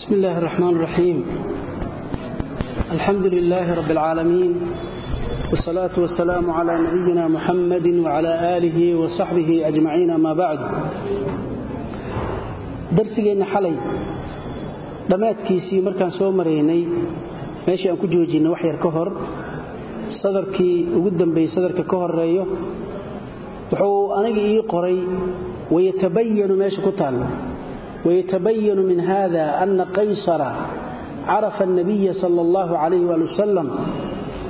بسم الله الرحمن الرحيم الحمد لله رب العالمين والصلاة والسلام على نبينا محمد وعلى آله وصحبه أجمعين ما بعد درسينا حلي dhammaadkiisii markaan soo maraynay meeshii aan ku joojinay wax yar ka hor sadarkii ugu dambeeyey sadarka ka horeeyo wuxuu aniga ii qoray wayatabayanu meesha ku taallo wayatabayanu min hada ana qaysara carafa الnabiya sal اllahu alayh ali wasalam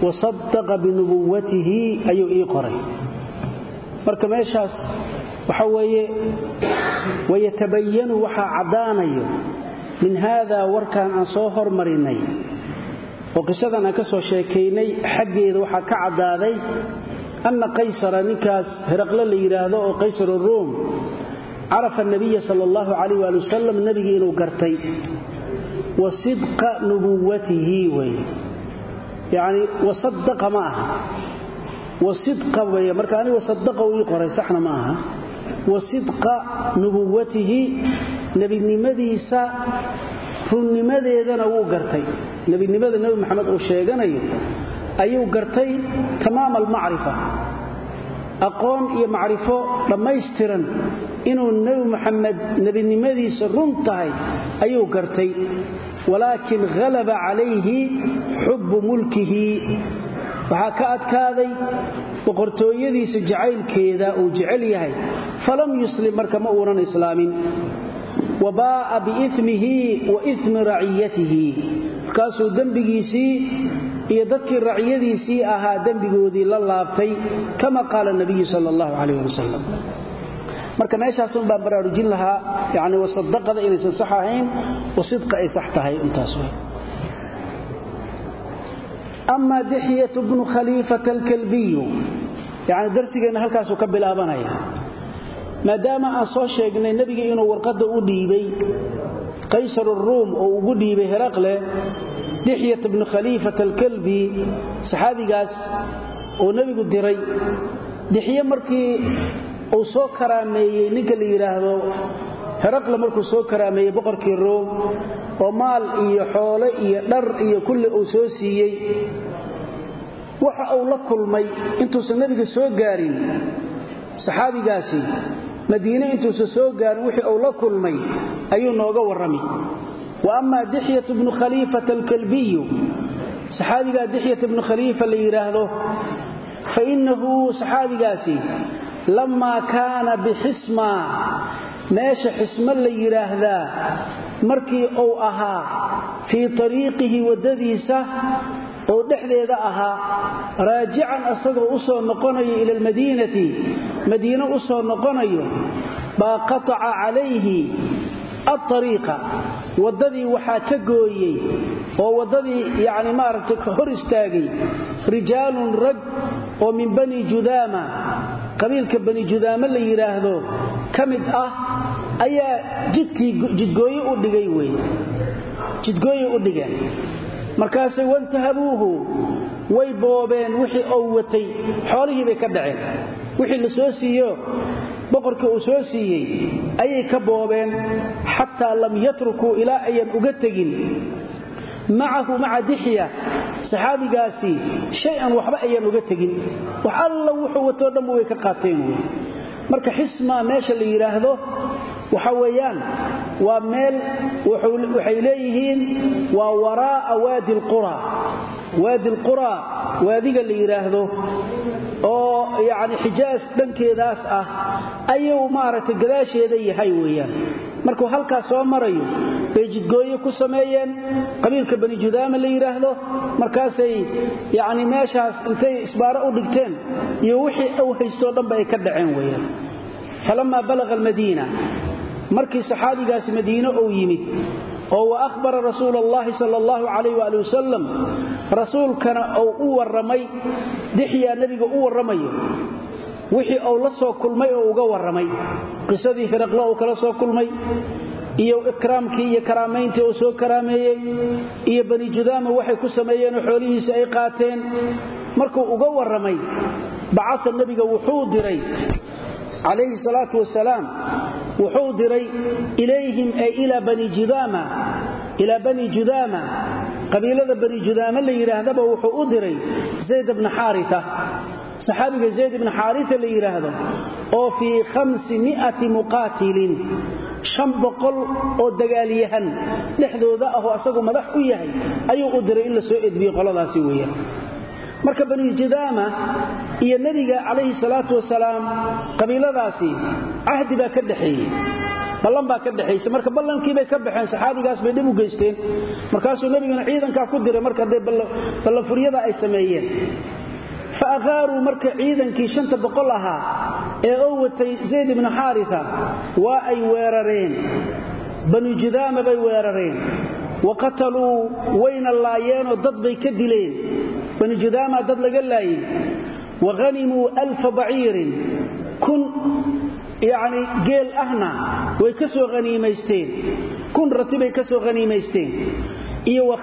wasadaqa binubuwatihi ayuu ii qoray marka meeshaas waxa weeye wayatabayanu waxaa caddaanayo min haadaa warkaan aan soo hormarinay oo qisadan aan ka soo sheekaynay xaggeeda waxaa ka caddaaday anna qaysara ninkaas heraqle la yidhaahdo oo qaysar ruum carafa nabiya sala allahu calayh waali wasalam nebigii inuu gartay wa sidqa nubuwatihi wey. Yacni wasadaqa ma aha. Wasidqa wey marka aniga wasadaqa uu ii qoray saxna ma aha. Wasidqa nubuwatihi nebinimadiisa runnimadeedana wuu gartay. Nebinimada nebi maxamed uu sheeganayo ayuu gartay tamaam almacrifa. Aqoon iyo macrifo dhammaystiran inuu nebi muxamed nebinimadiisa run tahay ayuu gartay. Walaakin halaba calayhi xubbu mulkihi. Waxaa ka adkaaday boqortooyadiisa jacaylkeeda uu jecel yahay. Falam yuslim marka ma uunan islaamin. Wa baa'a biimihi wa imi raciyatihi markaasuu dembigiisii iyo dadkii raciyadiisii ahaa dembigoodii la laabtay kama qaala nabiyu sal allahu calayh wasalam marka meeshaasun baan baraarujin lahaa yani wasadaqada inaysan sax ahayn wasidqa ay sax tahay intaas ama dixyat bnu khaliifata alkalbiyu yani darsigeenna halkaasuu ka bilaabanaya maadaama aan soo sheegnay nebiga inuu warqadda u dhiibay qaysar ruum oo ugu dhiibay heraqle dixyat bnu khaliifata alkalbi saxaabigaas oo nebigu diray dixye markii uu soo karaameeyey ninka la yidhaahdo heraqle markuu soo karaameeyey boqorkii ruum oo maal iyo xoole iyo dhar iyo kulli uu soo siiyey waxa uu la kulmay intuusan nebiga soo gaarin. Saxaabigaasi madiine intuusan soo gaarin wixii uu la kulmay ayuu nooga warrami wa amaa dixyat bnu khaliifata alkalbiyu saxaabigaa dixyat bnu khaliifa la yidhaahdo fa lammaa kaana bixisma meesha xismo la yidhaahdaa markii uu ahaa fii tariiqihi waddadiisa oo dhexdeeda ahaa raajican asagoo u soo noqonayo ila almadiinati madiine u soo noqonayo baa qataca calayhi aariiqa waddadii waxaa ka gooyey oo waddadii yacni maaragtay ka hor istaagay rijaalun rag oo min bani judaama qabiilka bani judaama la yidhaahdo ka mid ah ayaa jidkii jidgooye u dhigay wey jidgooye u dhigeen markaasay wantahabuuhu way boobeen wixii ou watay xoolihii bay ka dhaceen wixii la soo siiyo boqorkii uu soo siiyey ayay ka boobeen xataa lam yatrukuu ilaa ayan uga tegin. Macahu maca dixya saxaabigaasi shay-an waxba ayaan uga tegin. Wax alla wuxuu watoo dhanba way ka qaateen wey. Marka xisma meesha la yidhaahdo waxa weeyaan waa meel waxay leeyihiin waa waraa'a waadi lqura waadi lqura waadiga la yidhaahdo oo yacni xijaas dhankeedaas ah ayuu maaragtay gadaasheeda yahay weeyaan. Markuu halkaas soo marayo bay jidgooye ku sameeyeen. Qabiilka bani judaama la yidhaahdo markaasay yacni meeshaas intay isbaaro u dhigteen iyo wixii uu haystoo dhanba ay ka dhaceen weeyaan. Falammaa balaqa almadiina markii saxaabigaasi madiine uu yimid oo wa ahbara rasuul allahi sal allahu calayh waali wasalam rasuulkana uu u warramay dixyaa nebiga u warramayo wixii uu la soo kulmay oo uga warramay qisadii firaqle uu kala soo kulmay iyo ikraamkii iyo karaamayntii uu soo karaameeyey iyo bani judaama waxay ku sameeyeenoo xoolihiisa ay qaateen. Markuu uga warramay bacaa nebiga wuxuu diray calayhi salaatu wasalaam wuxuu diray ilayhim ay ilaa bani judaama qabiilada bani judaama la yidhaahdaba wuxuu u diray zayd bna xaaria saxaabiga zayd ibna xaaria la yidhaahdo oo fii khamsi mi'ati muqaatilin shan boqol oo dagaalyahan dhexdooda ahoo asagoo madax u yahay ayuu u diray in la soo edbiyey qoladaasi weeyaan marka bani judaama iyo nebiga calayhi salaatu wasalaam qabiiladaasi cahdi baa ka dhexeeyey ballan baa ka dhexaysa marka ballankiibay ka baxeen saxaabigaas bay dhib u geysteen. Markaasuu nebiguna ciidankaa ku diray marka dee ballanfuryada ay sameeyeen. Fa aqaaruu marka ciidankii shanta boqol ahaa ee oo watay zayd ibnu xaaria waa ay weerareen. Banu judaama bay weerareen. Wa qataluu wayna laayeenoo dad bay ka dileen banu judaama dad laga laayey wa hanimuu alfa baciirin. Kun yacni geel ahna way ka soo haniimaysteen kun rati bay ka soo haniimaysteen iyo wa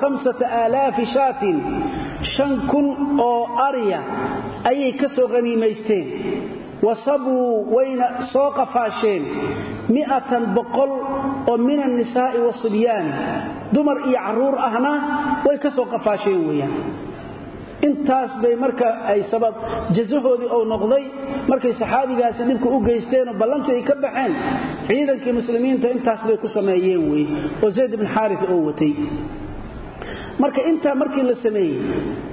khamsata aalaafi shaatin. Shan kun oo arya ayay ka soo haniimaysteen wa sabuu wayna soo qafaasheen mi'atan boqol oo min annisaa'i wasibyaani dumar iyo carruur ahna way ka soo qafaasheen weeyaan. Intaas bay marka ay sabab jazahoodii ou noqday markay saxaabigaasi dhibka u geysteenoo ballantii ay ka baxeen ciidankii muslimiinta intaas bay ku sameeyeen wey oo zayd ibn xaaria oo watay marka intaa markii la sameeyey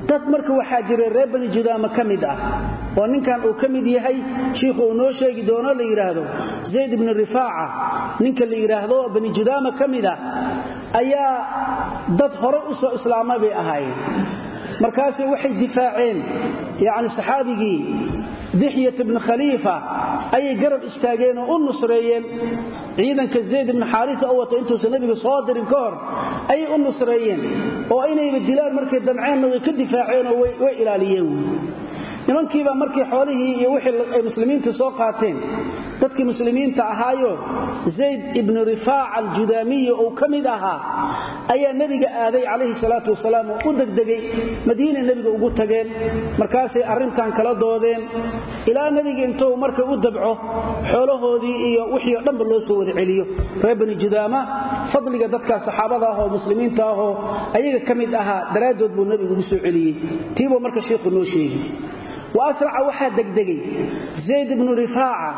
dad marka waxaa jira reer bani judaama ka mid ah oo ninkan uu ka mid yahay shiikhu uu noo sheegi doono la yidhaahdo zayd ibnu rifaaca. Ninka la yidhaahdo bani judaama ka mid ah ayaa dad hore u soo islaamay bay ahaayeen. Markaasay waxay difaaceen yacni saxaabigii dixyat ibni khaliifa ayay garab istaageen oo u nusreeyeen. Ciidanka zayd ibni xaarisa oo wata intuusan nebiga soo dirin ka hor ayay u nusreeyeen oo inayba dilaan markay damceenna way ka difaaceenoo way ilaaliyeen. Nimankiibaa markii xoolihii iyo wixii ay muslimiinta soo qaateen dadkii muslimiinta ahaayo zayd ibnu rifaaca aljudaamiyi uu ka mid ahaa ayaa nebiga aaday calayhi salaatu wasalaam oo u degdegay madiina nebiga ugu tageen. Markaasay arrintan kala doodeen. Ilaa nebiga intuu markay u dabco xoolahoodii iyo wixii dhanba loo soo wada celiyo. Reer bani judaama fadliga dadkaa saxaabada ah oo muslimiinta ahoo ayaga ka mid ahaa daraaddood buu nebigu ugu soo celiyey. Tiibuu marka sheikhu noo sheegi waasraca waxaa degdegay. Zayd ibnu rifaaca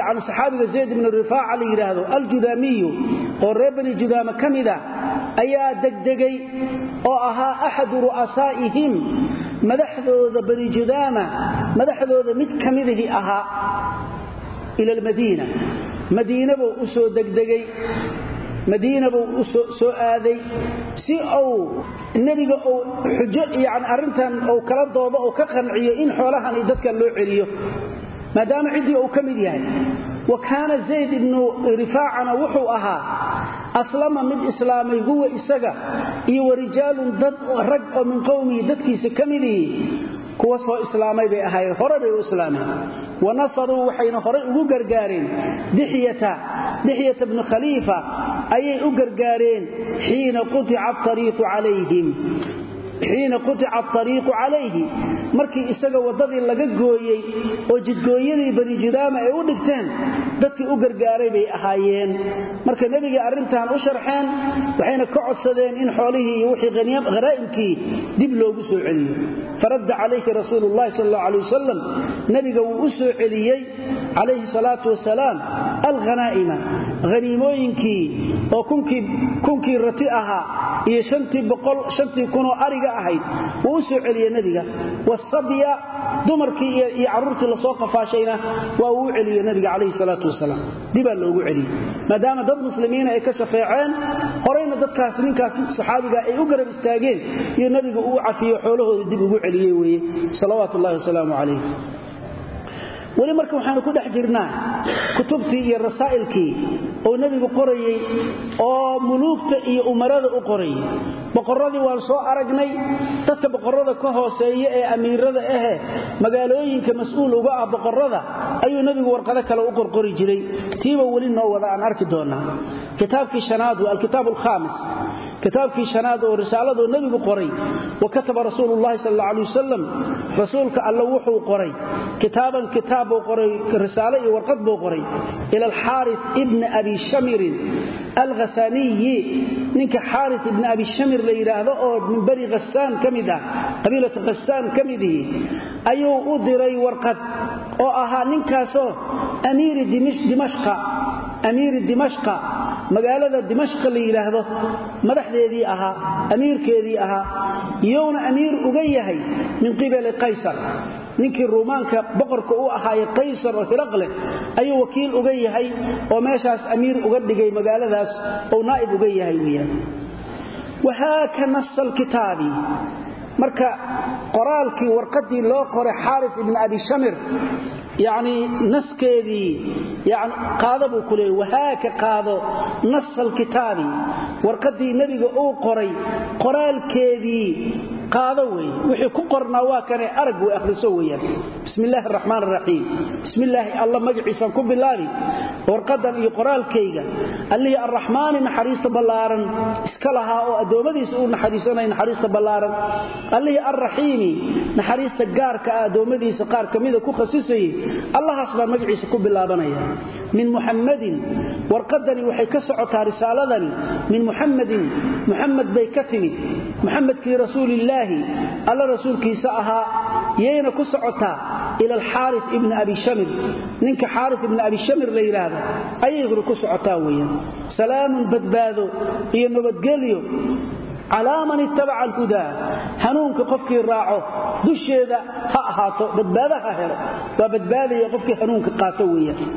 yani saxaabiga zayd ibnu rifaaca la yidhaahdo aljudaamiyu oo reer bani judaama ka mida ayaa degdegay oo ahaa axadu ru'asaa'ihim. Madaxdooda bani judaama madaxdooda mid ka midihii ahaa ila almadiina. Madiina buu u soo degdegay madiina buu soo aaday si uu nebiga uu xujo yani arrintan uu kala doodo uu ka qanciyo in xoolahani dadka loo celiyo maadaama ciddii uu ka mid yahay. Wa zayd ibnu rifaacana wuxuu ahaa aslama mid islaamay huwa isaga iyo warijaalun dad rag oo min qowmihi dadkiisa ka midihii kuwa soo islaamay bay ahaayeen hore bay u islaameen. Wa nasaruu waxayna horay ugu gargaareen dixyata bni khaliifa ayay u gargaareen xiina qutica ariiqu calayhim. Xiina qutica atariiqu calayhi. Markii isaga waddadii laga gooyey oo jidgooyadii bani judaama ay u dhigteen dadkii u gargaaray bay ahaayeen. Marka nebigii arrintan u sharxeen waxayna ka codsadeen in xoolihii iyo wixii hanaa'imkii dib loogu soo celiyo. Faradda calayhi rasuulu llahi sal allau alay wasalam nebiga wuu u soo celiyey calayhi salaatu wasalaam alghanaa'ima haniimooyinkii oo kunkii rati ahaa iyo shantii kunoo ariga ahayd wuu u soo celiyey nebiga wasabya dumarkii iyo carruurtii la soo qafaashayna waa uu u celiyey nebiga calayhi salaatu wasalaam dibaa loogu celiyey maadaama dad muslimiina ay ka shafeeceen horayna dadkaas ninkaas saxaabiga ay u garab istaageen iyo nebiga uu cafiyo xoolahoodii dib ugu celiyey weeye salawaatu ullahi wasalaamu calayh weli marka waxaanu ku dhex jirnaa kutubtii iyo rasaa'ilkii oo nebigu qorayey oo muluugta iyo umarada u qorayay boqorradii waan soo aragnay dadka boqorrada ka hooseeya ee amiirada ahe magaalooyinka mas'uul uga ah boqorrada ayuu nebigu warqado kale u qorqori jiray. Tiiba weli noo wada aan arki doonnaa kitaabkii shanaad waa alkitaab alkhaamis. Kitaabkii shanaad oo risaaladuu nebigu qoray. Wa kataba rasuulu llahi sal alla rasuulka alla wuxuu qoray. Kitaaban kitaab buu qoray risaale iyo warqad buu qoray. Ila alxaaris ibni abi shamirin alghasaniyi. Ninka xaaris ibni abi shamir la yidhaahdo oo min bani hasaan ka ah qabiilatu hasaan ka ayuu u diray warqad oo ahaa ninkaasoo amiiri dimashqa amiiri dimashqa magaalada dimashqa la yidhaahdo madaxdeedii ahaa amiirkeedii ahaa iyowna amiir uga yahay min qibali qaysar. Ninkii ruumaanka boqorka u ahaaye qaysar oo hiraqle ayuu wakiil uga yahay oo meeshaas amiir uga dhigay magaaladaas ou naa'ib uga yahay weyaan wahaaka nasa alkitaabi marka qoraalkii warqadii loo qoray xaaris ibni abi shamir yacnii naskeedii yani qaado buu ku wahaaka qaado nasa alkitaabi warqaddii nebiga uu qoray qoraalkeedii qaado wey wixii ku qornaa waa kane arag way akhriso weeyaan. Bismi illaahi araxmaan araxiim bismi illaahi alla magaciisaan ku bilaabi warqadan iyo qoraalkayga. Allihii arraxmaani naxariista ballaaran. Iska lahaa oo addoommadiisa uu naxariisanaya naxariista ballaaran. Allihii arraxiimi naxariista gaarka ah qaar ka ku khasisayay allahaas baa magaciisa ku bilaabanaya min muxammadin warqadani waxay ka socotaa risaaladani min muxammadin muxamed bay ka timid. Muxamedkii rasuulillaahi alla rasuulkiisa ahaa yayna ku socotaa ila alxaari ibni abi shamir. Ninka xaari ibni abi shamir la yidhaahdo ayayguna ku socotaa weeyaan. Salaamun badbaado iyo nabadgelyo. Calaa man ittabaca alhudaa. Hanuunka qofkii raaco dusheeda ha ahaato badbaado ha helo. Waa badbaadaya qofkii hanuunka qaato weeyaan.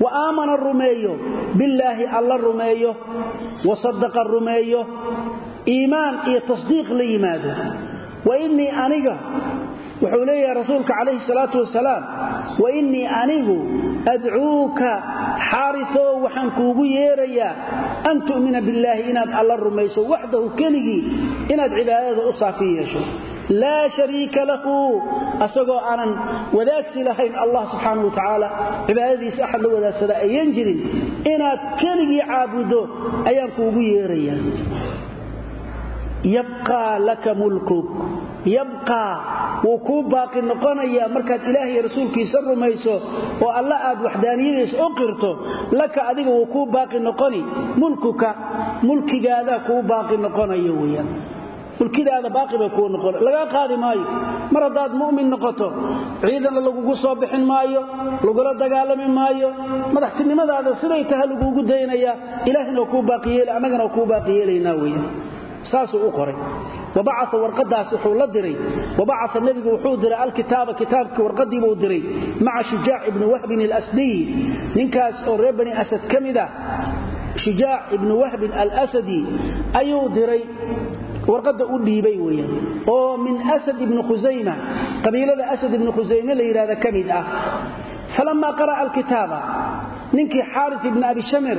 Wa rumeeyo billaahi alla rumeeyo iimaan iyo tasdiiq la yimaado. Wa innii aniga wuxuu leeyahay rasuulka calayhi salaatu wasalaam wa innii anigu adcuuka xaarioo waxaan kuugu yeerayaa an tu'mina billaahi inaad alla rumayso waxdahu keligii inaad cibaadada u saafi yeesho. Laa shariika lahu asagoo aanan wadaagsi lahayn allah subxaana wa tacaala cibaadadiisa axad la wadaagsada ayan jirin. Inaad keligii caabuddo ayaan kuugu yeerayaa yabqaa laka mulkuk. Yabqaa wuu kuu baaqi noqonayaa markaad ilaah iyo rasuulkiisa rumayso oo alla aad waxdaaniyadiisa u qirto laka adiga wuu kuu baaqi noqoni. Mulkuka mulkigaadaa kuu baaqi noqonayo weyaan mulkidaada baaqi bay kuu noqon. Lagaa qaadi maayo. Mar haddaad mu'min noqoto ciidanna lagugu soo bixin maayo lagula dagaalami maayo madaxtinimadaada siday taha laguugu daynayaa ilaahina annagana kuu baaqi yeelaynaa weyaan saasuu u qoray. Wabacaa warqadaas wuxuu la diray. Wabacaa nebigu wuxuu diray alkitaaba kitaabkii warqadiibuu diray maca shujaac ibni wahbin alasdiy. Ninkaas oo reer bani asad ka mid ah shujaac ibni wahbin alasadi ayuu diray. Warqadda u dhiibay weyaan oo min asad ibni khusayma qabiilada asad ibni khusayme la yidhahda ka mid ah. Falammaa qara'a alkitaaba ninkii xaari ibni abi shamir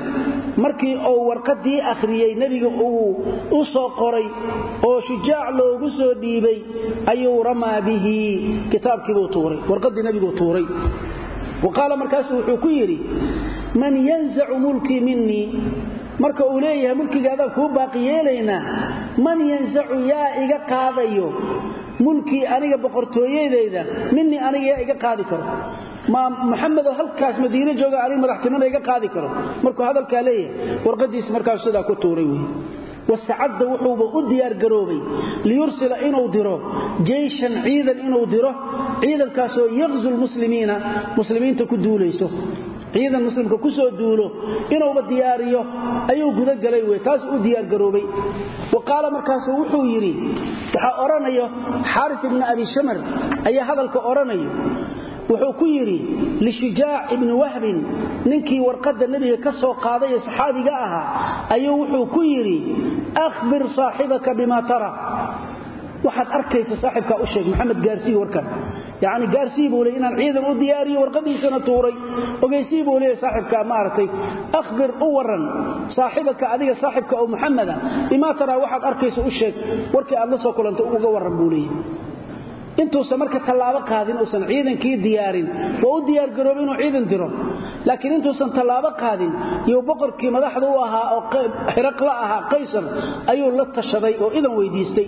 markii uu warqadii akhriyey nebiga uu u soo qoray oo shujaac loogu soo dhiibay ayuu ramaa bihi. Kitaabkiibuu tuuray warqadii nebiguu tuuray. Wa qaala wuxuu ku yidhi man yanzacu mulkii minii marka uu leeyahay mulkigaadaan kuu baaqi yeelaynaa man yanzacu yaa iga qaadayo? Mulkii aniga boqortooyadayda minii aniga yaa iga qaadi karo ma muxamedoo halkaas madiine jooga anig madaxtinima iga qaadi karo. Markuu hadalkaa leeyahay warqadiisi markaasu sidaa ku tuuray wey wastacadda wuxuuba u diyaargaroobay liyursila inuu diro jeyshan ciidan inuu diro ciidankaasoo yaqzu lmuslimiina muslimiinta ku duulayso. Ciidan muslimka ku soo duulo inuuba diyaariyo ayuu gudagalay wey taas u diyaargaroobay wa qaala markaasu wuxuu yidhi waxaa odhanayo xaari ibni abi shamar ayaa hadalka odhanayo wuxuu ku yidhi lishujaac ibni wahbin ninkii warqadda nebiga ka soo qaaday ee saxaabiga ahaa ayuu wuxuu ku yidhi akhbir saaxibaka bima tara. Waxaad arkaysa saaxibkaa u sheeg maxamed gaarsii warkan. Yacni gaarsii buu leey inaan ciidan u diyaariyo warqadiisana tuuray. Ogeysii buu leeyahy saaxibka maaragtay akhbir u warran saaxibaka adiga saaxibka oo muxameda bimaa taraa waxaad arkaysa u sheeg warkii aad la soo kulantay uga warran buu leeyahy intuusan marka tallaabo qaadin uusan ciidankii diyaarin waa u diyaargarooba inuu ciidan diro. Laakiin intuusan tallaabo qaadin iyo boqorkii madaxda u ahaa oo xiraqla ahaa qaysar ayuu la tashaday oo idan weydiistay.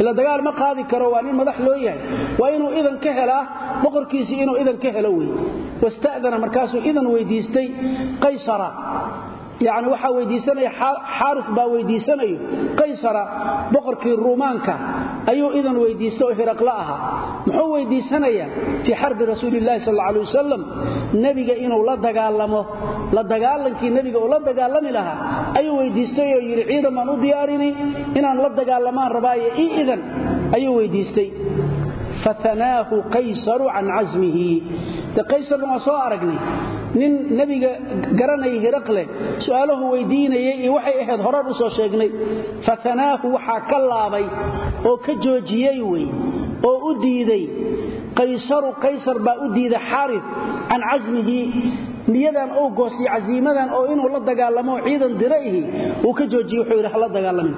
Ila dagaal ma qaadi karo waa nin madax loo yahay. Waa inuu idan ka helaa boqorkiisii inuu idan ka helo wey. Wasta'dana markaasuu idan weydiistay qaysara yani waxaa weydiisanaya xaari baa weydiisanayo qaysara boqorkii ruumaanka ayuu idan weydiista oo hiraqla ahaa. Muxuu weydiisanayaa fii xarbi rasuulilahi sal alay wasalam nebiga inuu la dagaalamo la dagaalankii nebiga uu la dagaalami lahaa ayuu weydiistay oo yidhi ciidan baan u diyaarinay inaan la dagaalamaan rabaayo ii idan ayuu weydiistay. Fatanaahu qaysaru can casmihi de qaysarna waa soo aragnay nin nebiga garanaya hiraqle su'aalahu weydiinayay iyo waxay ahayd horaan u soo sheegnay fatanaahu waxaa ka laabay oo ka joojiyey wey oo u diiday qaysaru qaysar baa u diiday xaari can casmihi niyadan ou goostay casiimadan oo inuu la dagaalamo ciidan dira ihi uu ka joojiye wuxuu yidhi hala dagaalamin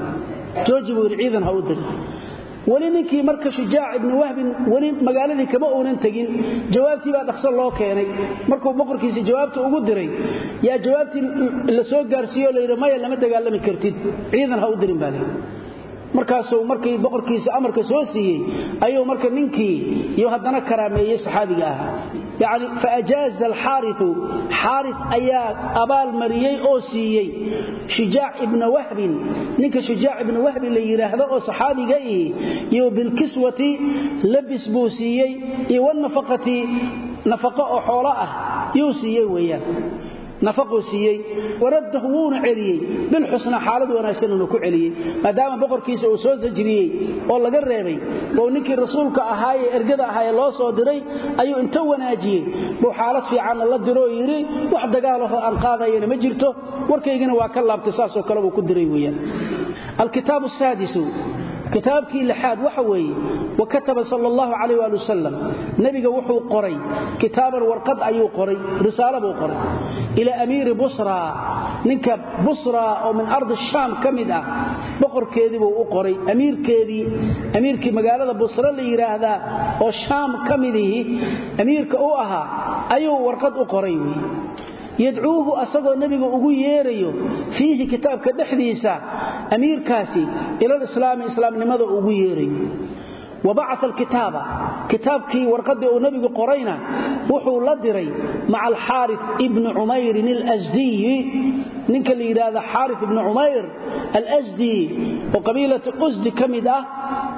jooji ciidan ha u dir weli ninkii marka shujaac ibni wahbin weli magaaladii kama uunan tegin jawaabtii baa dhaqso loo keenay. Markuu boqorkiisa jawaabta ugu diray yaa jawaabtii la soo gaarsiiyo la yidhi maya lama dagaalami kartid ciidan ha u dirin baa layidhi markaasuu markii boqorkiisa amarka soo siiyey ayuu marka ninkii iyo haddana karaameeyey saxaabiga ahaa. Yani faajaaza alxaariu xaari ayaa abaalmariyey oo siiyey. Shujaac ibna wahbin ninka shujaac ibna wahbin la yidhaahdo oo saxaabiga ihi iyo bilkiswati labis buu siiyey iyo wanafaqati nafaqo oo xoolo ah yuu siiyey weeyaan nafaquu siiyey waradahu wuuna celiyey bilxusna xaalad wanaagsanuuna ku celiyey. Maadaama boqorkiisa uu soo sajriyey oo laga reebay oo ninkii rasuulka ahaaye ergada ahaaye loo soo diray ayuu inta wanaajiyey. Buu xaalad fiicanna la diroo yidhi wax dagaalaho aan qaadayana ma jirto. Warkaygina waa ka laabtay saasoo kale buu ku diray weyaan alkitaabu saadisu kitaabkii lixaad waxa weeye wa kataba sal allahu calayh waali wasalam nebiga wuxuu qoray kitaaban warqad ayuu qoray risaalo buu qoray. Ilaa amiiri busra ninka busra oo min ardi shaam ka mid ah boqorkeedii buu u qoray. Amiirkeedii amiirkii magaalada busra la yidhaahdaa oo shaam ka midihi amiirka u ahaa ayuu warqad u qoray. Yadcuuhu asagoo nebiga ugu yeerayo fiihi kitaabka dhexdiisa amiirkaasi ilalislaami islaamnimada ugu yeerayo wa bacaa alkitaaba kitaabkii warqadii uu nebigu qorayna wuxuu la diray maca alxaari ibni cumayrin alasdiyi ninka la yidhaahda xaari ibni cumayr alasdi oo qabiilati qusdi ka mid ah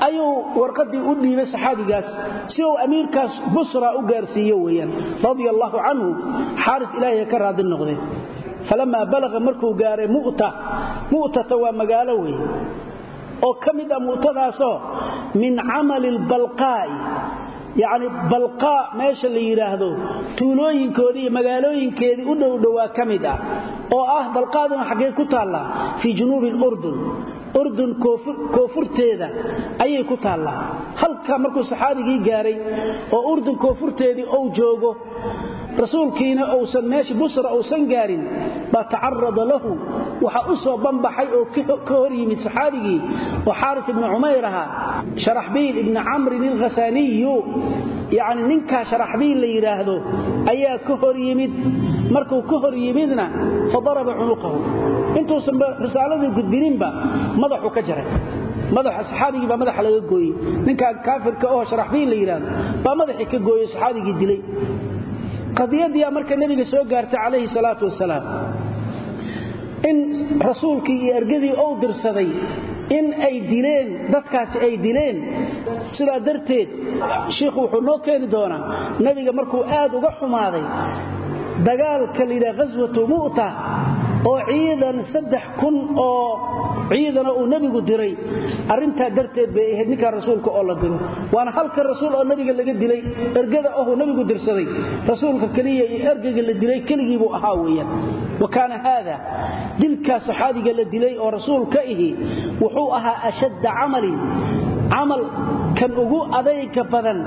ayuu warqadii u dhiibay saxaabigaas si uu amiirkaas busra u gaarsiiyo weyaan radia allahu canhu xaari falamaa balaqa markuu gaaray mu'ta mu'tata waa magaalo wey oo ka mid ah mu'tadaasoo min camali lbalqaa'i yacni balqaa meesha la yidhaahdo tuulooyinkoodii iyo magaalooyinkeedii u dhowdhowaa ka mid ah. oo ah balqaaduna xaggee ku taallaa fii junuubi lurdun urdun koofurteeda ayay ku taallaa. halkaa markuu saxaabigii gaaray oo urdun koofurteedii ou joogo rasuulkiina uusan meesha busra uusan gaarin baa tacarada lahu waxa u soo banbaxay oo ka hor yimid saxaabigii oo xaari ibni cumayr ahaa sharaxbiil ibni camrin ilkhasaaniyu yacni ninkaa sharaxbiil la yidhaahdo ayaa ka hor yimid. Markuu ka hor yimidna fa daraba cunuqahu. Intuusanba risaaladii gudbininba madaxu ka jaray. Madaxa saxaabigii baa madaxa laga gooyey. Ninkaa kaafirka oo sharaxbiil la yidhaahdo baa madaxii ka gooyey saxaabigii dilay qadiyadiyaa marka nebiga soo gaartay calayhi salaatu wasalaam in rasuulkii iyo ergadii ou dirsaday in ay dileen dadkaasi ay dileen sidaa darteed shiikhu wuxuu noo keeni doonaa nebiga markuu aad uga xumaaday dagaalka layidhaha ghaswatu mu'ta oo ciidan saddex kun oo ciidana uu nebigu diray. Arrintaa darteed bay ahayd ninkaa rasuulka oo la diro. Waana halka rasuul oo nebiga laga dilay ergada ohuu nebigu dirsaday. Rasuulka keliya iyo ergega la dilay keligiibuu ahaa weeyaan. Wa kaana haada dilkaa saxaabiga la dilay oo rasuulka ihi wuxuu ahaa ashadda camalin camal kan ugu adayga badan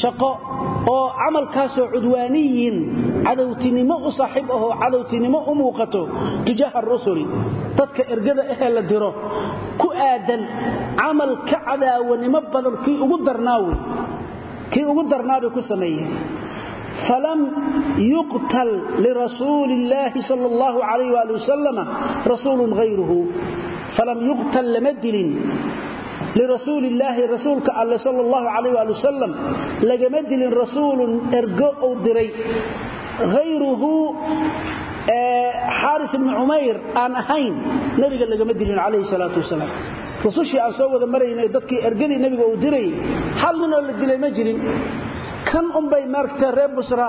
shaqo oo camalkaasoo cudwaaniyin cadowtinimo u saaxiib ahoo cadowtinimo u muuqato tujaaha rusuli dadka ergada ahee la diro ku aadan camal ka cadaawanimo badan kii ugu darnaa wey kii ugu darnaabay ku sameeyeen falam yuqtal lirasuuli illaahi sal allahu calayh waali wasalama rasuulun hayruhu falam yuqtal lama dilin lirasuuli illaahi rasuulka alle sal allahu calayh waali wasalam lagama dilin rasuulun ergo uu diray hayruhu xaaris ibni cumayr aan ahayn nabiga lagama dilin calayhi salaatu wasalaam rusushii aan soo wada maraynay dadkii ergadii nebiga uu dirayay hal ninoo la dilay ma jirin kan unbay maaragta reer busra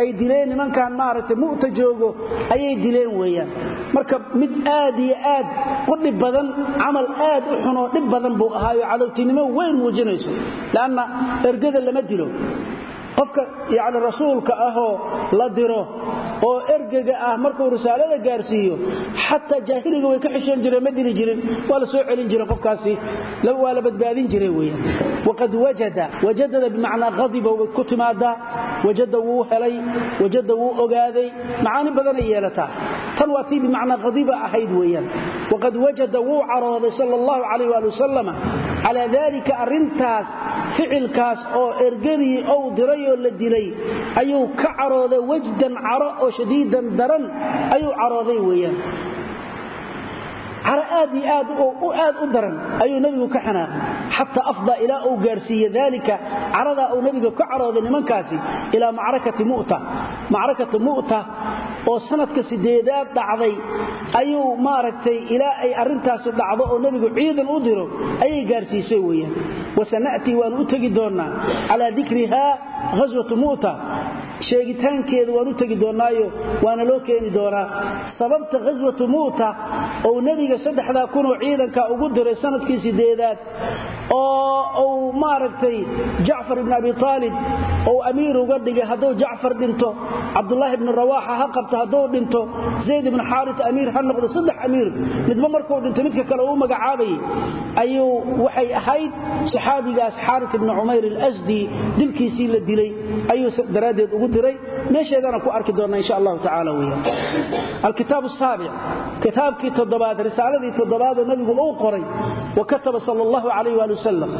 ay dileen nimankan maaragtay mu'ta joogo ayay dileen weeyaan. Marka mid aad iyo aad u dhib badan camal aad u xunoo dhib badan buu ahaayo cadowtinimo weyn muujinayso. Leanna ergada lama dilo. Qofka yani rasuulka ahoo la diro oo ergega ah markuu risaalada gaarsiiyo xataa jaahiliga way ka xishoon jireen ma dili jirin. Waa la soo celin jiray qofkaasi. Waa la badbaadin jiray weyan waqad wajada wajadada bimacnaa hadiba way ku timaadaa. Wajada wuu helay wajada wuu ogaaday. Macaani badanay yeelataa. Tan waa tii bimacnaa hadiba ahayd weeyaan. Waqad wajada wuu carooday sal allahu calayh waali wasalama calaa daalika arrintaas ficilkaas oo ergadii ou dirayoo la dilay ayuu ka carooday wajdan caro oo shadiidan daran ayuu carooday weeyaan. Caro aad iyo aad u daran ayuu nebigu ka xanaaqay xataa afdaa ilaa uu gaarsiiye daalika caradaa uu nebiga ka carooday nimankaasi ilaa macrakati mu'ta. Oo sanadka sideedaad dhacday ayuu maaragtay ilaa ay arrintaasi dhacdo oo nebigu ciidan u diro ayay gaarsiisay weeyaan. Wasana'tii waanu u tegi doonnaa calaa dikrihaa ghaswatu mu'ta. Sheegitaankeeda waan u tegi doonnaayo waana loo keeni doonaa. Sababta ghaswatu mu'ta ou nebiga saddexdaa kunoo ciidanka ugu diray oo maaragtay jacfar ibni abi aalib ou amiir uga dhigay hadduu jacfar dhinto cabdulaahi ibni rawaaxa ha qabto hadduu dhinto zayd ibni xaarit amiir ha noqdo saddex amiir midba markuu dhinto midka kale uu magacaabayay ayuu waxay ahayd saxaabigaas xaarit ibni cumayr alasdi dilkiisii la dilay ayuu daraaddeed ugu diray. Meesheedana ku arki doonna insha allahu tacaala weya alkitaab saabic kitaabkii toddobaad risaaladii toddobaadoo nebigu uu qoray wa kataba sal allahu calayh waali wasalam.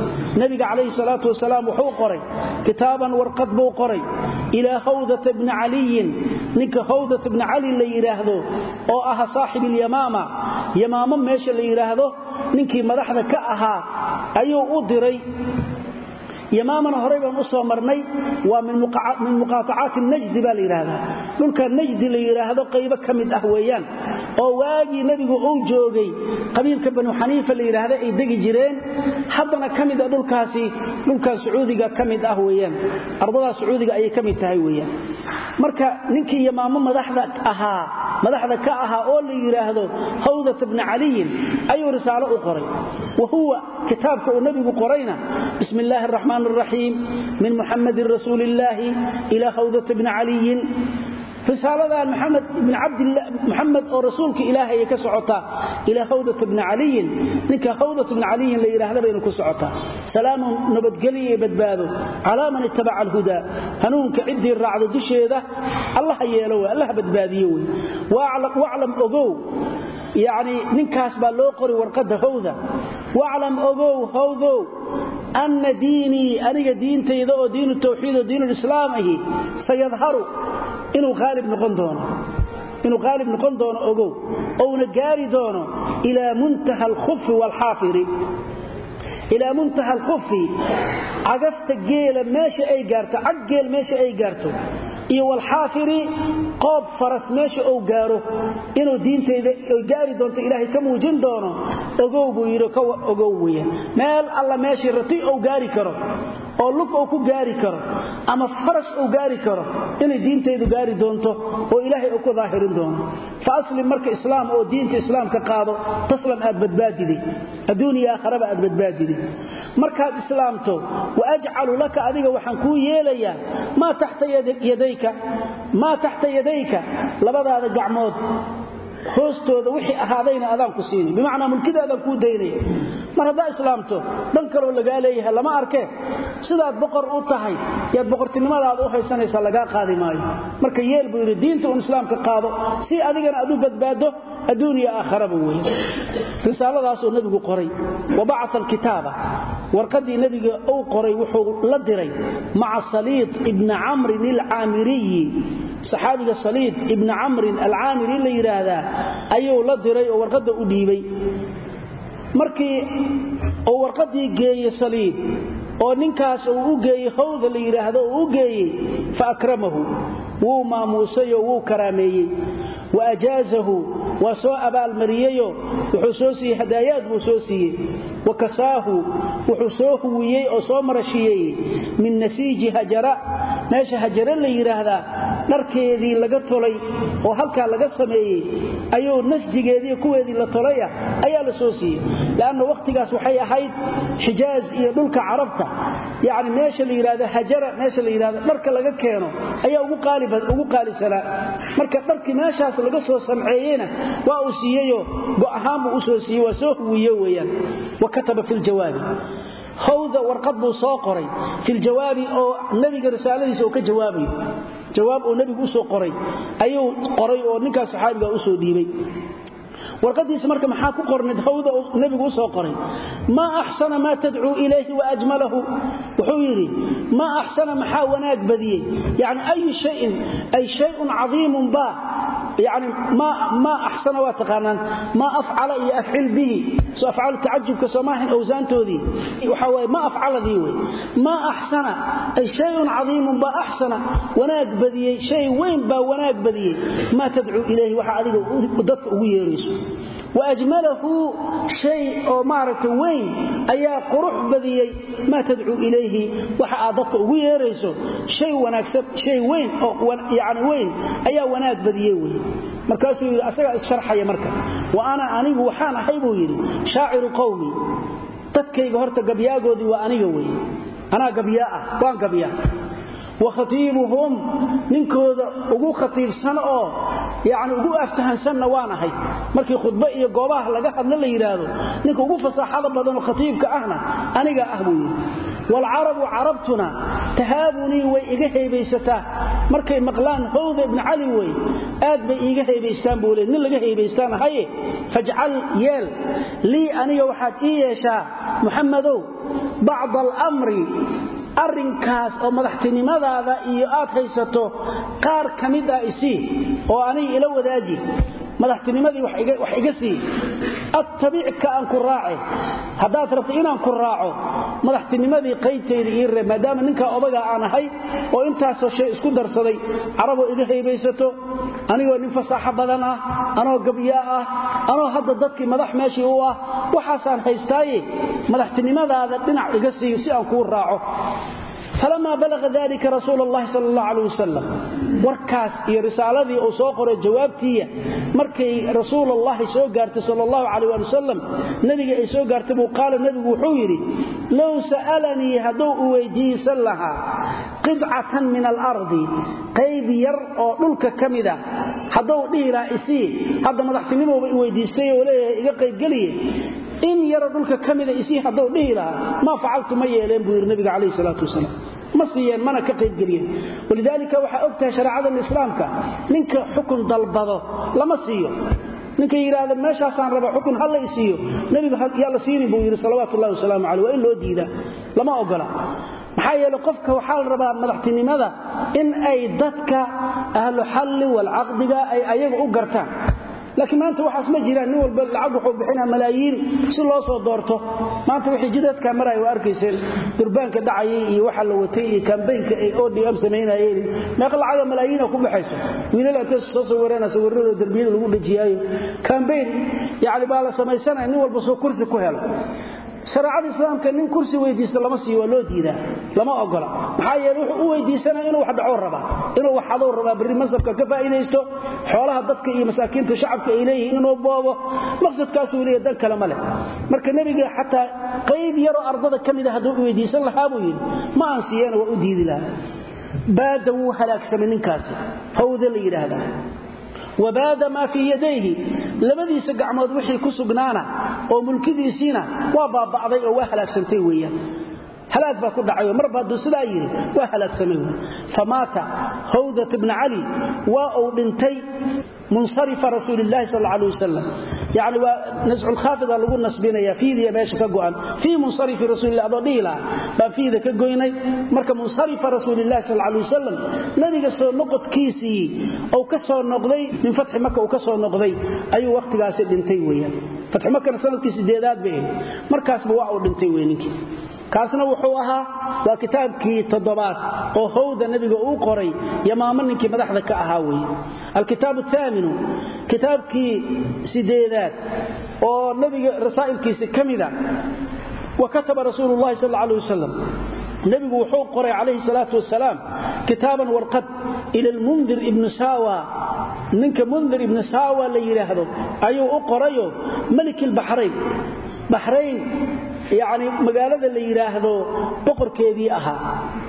Nebiga calayhi salaatu wasalaam wuxuu qoray kitaaban warqad buu qoray ilaa hawdata bni caliyin ninka hawdata bni cali la yidhaahdo oo aha saaxib ilyamaama yamaamo meesha la yidhaahdo ninkii madaxda ka ahaa ayuu u diray yamaamana horey baan u soo marnay waa min muqaatacaati najdi baa la yidhaahdaa. Dhulka najdi la yidhaahdo qaybo ka mid ah weeyaan. Oo waagii nebigu uu joogay qabiilka banu xaniifa la yidhaahda ay degi jireen haddana ka mid a dhulkaasi dhulkaa sacuudiga ka mid ah weeyaan. Ardadaa sacuudiga ayay ka mid tahay weeyaan. Marka ninkii yamaamo madaxda ahaa madaxda ka oo la yidhaahdo hawdata bni araxmaan الرحيم من محمد رسول الله إلى خوذة بن علي risaaladan maxamed ibn cabdillah maxamed oo rasuulka ilaahay ay ka socotaa ilaa hawdat ibn caliy ninka hawdat ibn caliy la yiraahdo bayna ku socotaa salaamu nabadgeliye badbaado ala man ittaba'a alhuda hanuunka cidii raacdo dusheeda allah yeelo waa allah badbaadiyo waa wa'lam ogow يعني ninkaas baa loo qori warqada hawda wa'lam ogow hawdow anna diini aniga diintayda oo diinu tawxiid oo diinu islaam ahi sayadharu inuu qaalib noqon doono inuu qaalib noqon doono ogow oona gaari doono ila muntaha al-khuff wal-hafiri ila muntaha al-khuff agafta geela meesha ay gaarto meesha ay gaarto iyo walxaafiri qoob faras meesha uu gaaro inuu diintayda gaari doonto ilaahay ka muujin doono ogow buu yidhi ka ogow weeyaan. Meel alla meeshii rati uu gaari karo oo lug uu ku gaari karo ama faras uu gaari karo inay diintaydu gaari doonto oo ilaahay uu ku daahirin doono. Fa aslim marka islaam oo diinta islaamka qaado taslam aad badbaadidi. Adduuniya aakharaba aad badbaadidi. Markaad islaamto wa ajcalu laka adiga waxaan kuu yeelayaa maa taxta yadayka labadaada gacmood hoostooda wixii ahaadayna adaan ku siini bimacnaa mulkidaadaan kuu daynaya mar haddaa islaamto dhan kaloo lagaa leeyahay lama arkee sidaad boqor u tahay yaad boqortinimadaada u haysanaysaa lagaa qaadi maayo. Marka yeel buu yidhi diinta un islaamka qaado. Si adigana aad badbaado adduuniya aakharaba weeye risaaladaasuu nebigu qoray wa alkitaaba. Warqadii nabiga uu qoray wuxuu la diray maca saliid ibni camrin alcaamiriyi. Saxaabiga saliid ibni camrin alcaamiri la yidhaahdaa ayuu la diray oo warqadda u dhiibay. Markii uu warqadii geeye saliid oo ninkaas uu u geeyey hawda la yidhaahdo uu u geeyey fa akramahu wuu maamuusayoo wuu karaameeyey. Wa ajaazahu waa soo abaalmariyeyoo wuxuu soo siiyey hadaayaad buu soo siiyey. Wa kasaahu wuxuu soo huwiyey oo soo marashiyeeyey min nasiiji hajara meesha hajare la yidhaahdaa dharkeedii laga tolay oo halkaa laga sameeyey ayuu nasjigeediiyo kuweedii la tolaya ayaa la soo siiyey. Leanna wakhtigaas waxay ahayd xijaaz iyo dhulka carabta. Yacni meesha la yidhahdo hajara meesha la yidhahdo dharka laga keeno ayaa ugu qaalisanaa. Marka dharkii meeshaas laga soo samceeyeyna waa uu siiyeyoo go'ahaan buu u soo siiyey waa soo huwiye weeyaan. Wa kataba fi ljawaabi hawda warqad buu soo qoray. Filjawaabi oo nebiga risaaladiisa uu ka jawaabayo. Jawaab oo nebigu u soo qoray. Ayuu qoray oo ninkaas saxaabiga u soo dhiibay warqadiisa marka maxaa ku qornayd hawda nebigu u soo qoray. Maa axsana maa tadcuu ilayhi waajmalahu wuxuu yidhi maa axsana maxaa wanaag badiyey? Yani ayu shayin ay shayun cadiimun ba yani maa axsana waa taqaanaan. Maa afcala iyo afcil bihi. Soo afcalu tacajubka soomaahan awsaantoodii. Waxaa waye ma afcaladii wey. Maa axsana ay shayun cadiimun baa axsana wanaag badiyey shay weyn baa wanaag badiyey. Maa tadcuu ilayhi waxa adiga waajmalahu shay oo maaragta weyn ayaa qurux badiyey maa tadcuu ilayhi waxa aad dadka ugu yeerayso shay wanaagsan shay weyn oo yani weyn ayaa wanaag badiyey wey markaasuu yidhi asagaa issharxaya marka. Wa ana anigu waxaan ahay buu yidhi shaaciru qowmi dadkayga horta gabyaagoodii waa aniga wey anaa gabyaa ah waan wa khatiibuhum ninkooda ugu khatiibsan oo yani ugu aftahansanna waan ahay. Markii khudbo iyo goobaha laga hadlo la yidhaahdo ninka ugu fasaaxada badanoo khatiibka ahna aniga ah buu yidhi. Waalcarabu carabtuna way iga heebaysataa. Markay maqlaan hawda ibni cali wey aad bay iiga heebaystaan buu le nin laga heebaystaan ahaye fajcal yeel. Lii aniga waxaad ii yeeshaa muxamadow bacda almri arrinkaas oo madaxtinimadaada iyo aad haysato qaar ka mid ah isii oo aniga ila wadaaji. Madaxtinimadii wax iga sii attabicka aan ku raace haddaad rabto inaan ku raaco madaxtinimadii qaybtayda ii reeb maadaama ninkaa odagaa aan ahay oo intaasoo shay isku darsaday caraboo iga haybaysato anigoo nin fasaaxo badan ah anoo gabyaa ah anoo hadda dadkii madax meeshii u ah waxaasaan haystaaye madaxtinimadaada dhinac iga siiyo si aan kuu raaco falamaa balaqa dalika rasuul allahi sal allah aleh wasalam warkaas iyo risaaladii uu soo qoray jawaabtiiya markay rasuul allahi soo gaartay sal allahu caleh ali wasalam nebiga ay soo gaartay buu qaala nebigu wuxuu yidhi low sa'alanii hadduu u weydiisan lahaa qidcatan min alardi qayb yar oo dhulka ka mida ah, hadduu dhihi isii hadda madaxtinimooba i weydiistay oo leeyahay iga qaybgeliye in yaroo dhulka ka mida ah isii hadduu dhihi lahaa facaltu ma yeeleen buu yidhi nebiga calayh salaatu wasalaam ma siiyeen mana ka qaybgeliyeen. Walidaalika waxaa og tahay shareecadan islaamka ninka xukun dalbado lama siiyo. Ninka yidhaahda meeshaasaan raba xukun ha la isiiyo nebigu yaa la siinin buu yidhi salawaatu ullahi wasalaamu caleyh waa in loo diidaa. Lama ogola. Maxaa yeele qofka waxaa la rabaa madaxtinimada in ay dadka ahlu walcaqdiga ay ayaga u gartaan laakiin maanta waxaas ma jiraan nin walba lacag wuxuu bixinaa malaayiin si loo soo doorto. Maanta wixii jidadkaa maraya waa arkayseen durbaanka dhacayay iyo waxa la watay iyo kambaynka ay odm samaynayeen meeqa lacaga malaayiina ku baxayso wiilal intay soo sawirana sawirradoo derbiyada lagu dhejiyaayo kambayn yani baa la samaysanaya nin walba soo kursi ku helo shareecada islaamka nin kursi weydiista lama siiyo waa loo diidaa lama ogola. Maxaa yeele wuxuu u weydiisanaya inuu wax dhacoo rabaa inuu wax hadou rabaa berri masabka ka faa'iidaysto xoolaha dadka iyo masaakiinta shacabka ay leeyihiin inuu boobo. Maqsadkaasuu leeya dan kale ma leh. Marka nebiga xataa qayb yaroo ardada ka mida hadduu u weydiisan lahaa buu yidhi ma aan siiyana waa u diidi lahaa. Baada wuu halaagsamay ninkaasi. Hawda la yidhaahdaa wabaada maa fii yadayhi. Labadiisa gacmood wixii ku sugnaana oo mulkidiisiina waa baaba'day oo waa halaagsantay weeyaan. Halaag baa ku dhacayo marba hadduu sidaa yidhi waa halaagsamay wey famaata hawdat bna cali waa uu dhintay munsarifa rasuulillahi sal alay wasalam yani waa nasculkhaafida lagu nasbinaya fiidiya meesha ka go'an fii munsarifi rasuulilah adoo dhihi laha baan fiida ka goynay. Marka munsarifa rasuulilahi sal alay wasalam nabiga soo noqodkiisii ou ka soo noqday min fatxi maka uu ka soo noqday ayuu wakhtigaasi dhintay weyaan fatxi makana sannadkii sideedaad bay ahayd. Markaasba waa uu dhintay wey ninkii kaasna wuxuu ahaa waa kitaabkii toddobaad oo howda nebiga uu qoray yamaamo ninkii madaxda ka ahaa weye alkitaab aaminu kitaabkii sideedaad oo nebiga rasaa'ilkiisi ka mida wa kataba rasuulu llahi sal alay wasalam nebigu wuxuu qoray calayhi salaatu wasalaam kitaaban warqad ila lmundir ibnu sawa ninka mundir ibnu sawa la yidhaahdo ayuu u qorayo lbaxrayn baxrayn yacni magaalada la yidhaahdo boqorkeedii ahaa.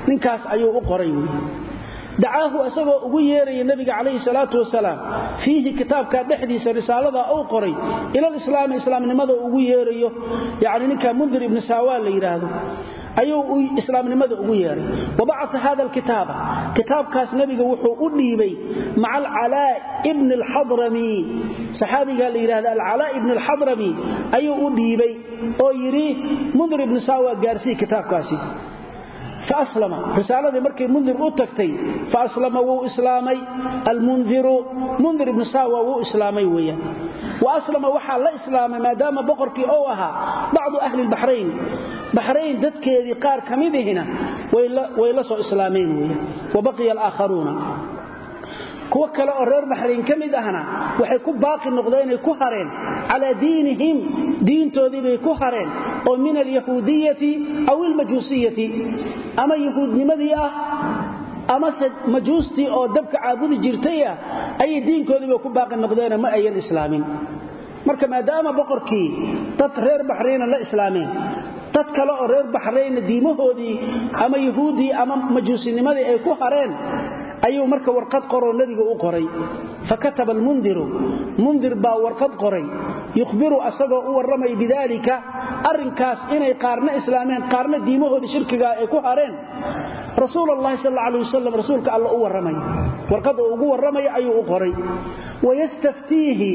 Ninkaas ayuu u qoray dacaahu isagoo ugu yeeraya nebiga calayhi salaatu wasalaam fiihi kitaabkaa dhexdiisa risaaladaa uu qoray ilalislaami islaamnimada ugu yeerayo. Yacni ninka mundir ibnu saawaa la yidhaahdo ayuu islaamnimada ugu yeeray. Wabacaa hada alkitaaba kitaabkaas nebiga wuxuu u dhiibay maca alcalaa ibni alxadrami saxaabiga la yidhahda alcalaa ibni alxadrami ayuu u dhiibay oo yidhi mundir ibnu saawa gaarsii kitaabkaasi risaaladii markay mundir u tagtay faaslama wuu islaamay almundiru mundir ibnu saawa wuu islaamay weeyaan wa aslama waxaa la islaamay maadaama boqorkii ou ahaa bacdu ahli lbaxrayn baxrayn dadkeedii qaar ka midihina way la soo islaameen weeyaan kuwo kale oo reer baxrayn ka mid ahna waxay ku baaqi noqdeenay ku hareen calaa diinihim diintoodiibay ku hareen oo min alyahuudiyati aw ilmajuusiyati ama yahuudnimadii ah amase majuustii oo dabka caabudi jirtay ah ayay diinkoodiiba ku baaqi noqdeene ma ayan islaamin. Marka maadaama boqorkii dad reer baxrayna la islaameen dad kale oo reer baxrayna diimahoodii ama yahuuddii ama majuusinimadii ay ku hareen ayuu marka warqad qoroo nebiga u qoray. Fa kataba almundiru mundir baa warqad qoray. Yukhbiru asagoo u warramay bidaalika arrinkaas inay qaarna islaameen qaarna diimahoodii shirkigaa ay ku hareen. Rasuul allahi sal alay wasalam rasuulka alla u warramay. Warqad oo ugu warramaya ayuu u qoray. Wayastaftiihi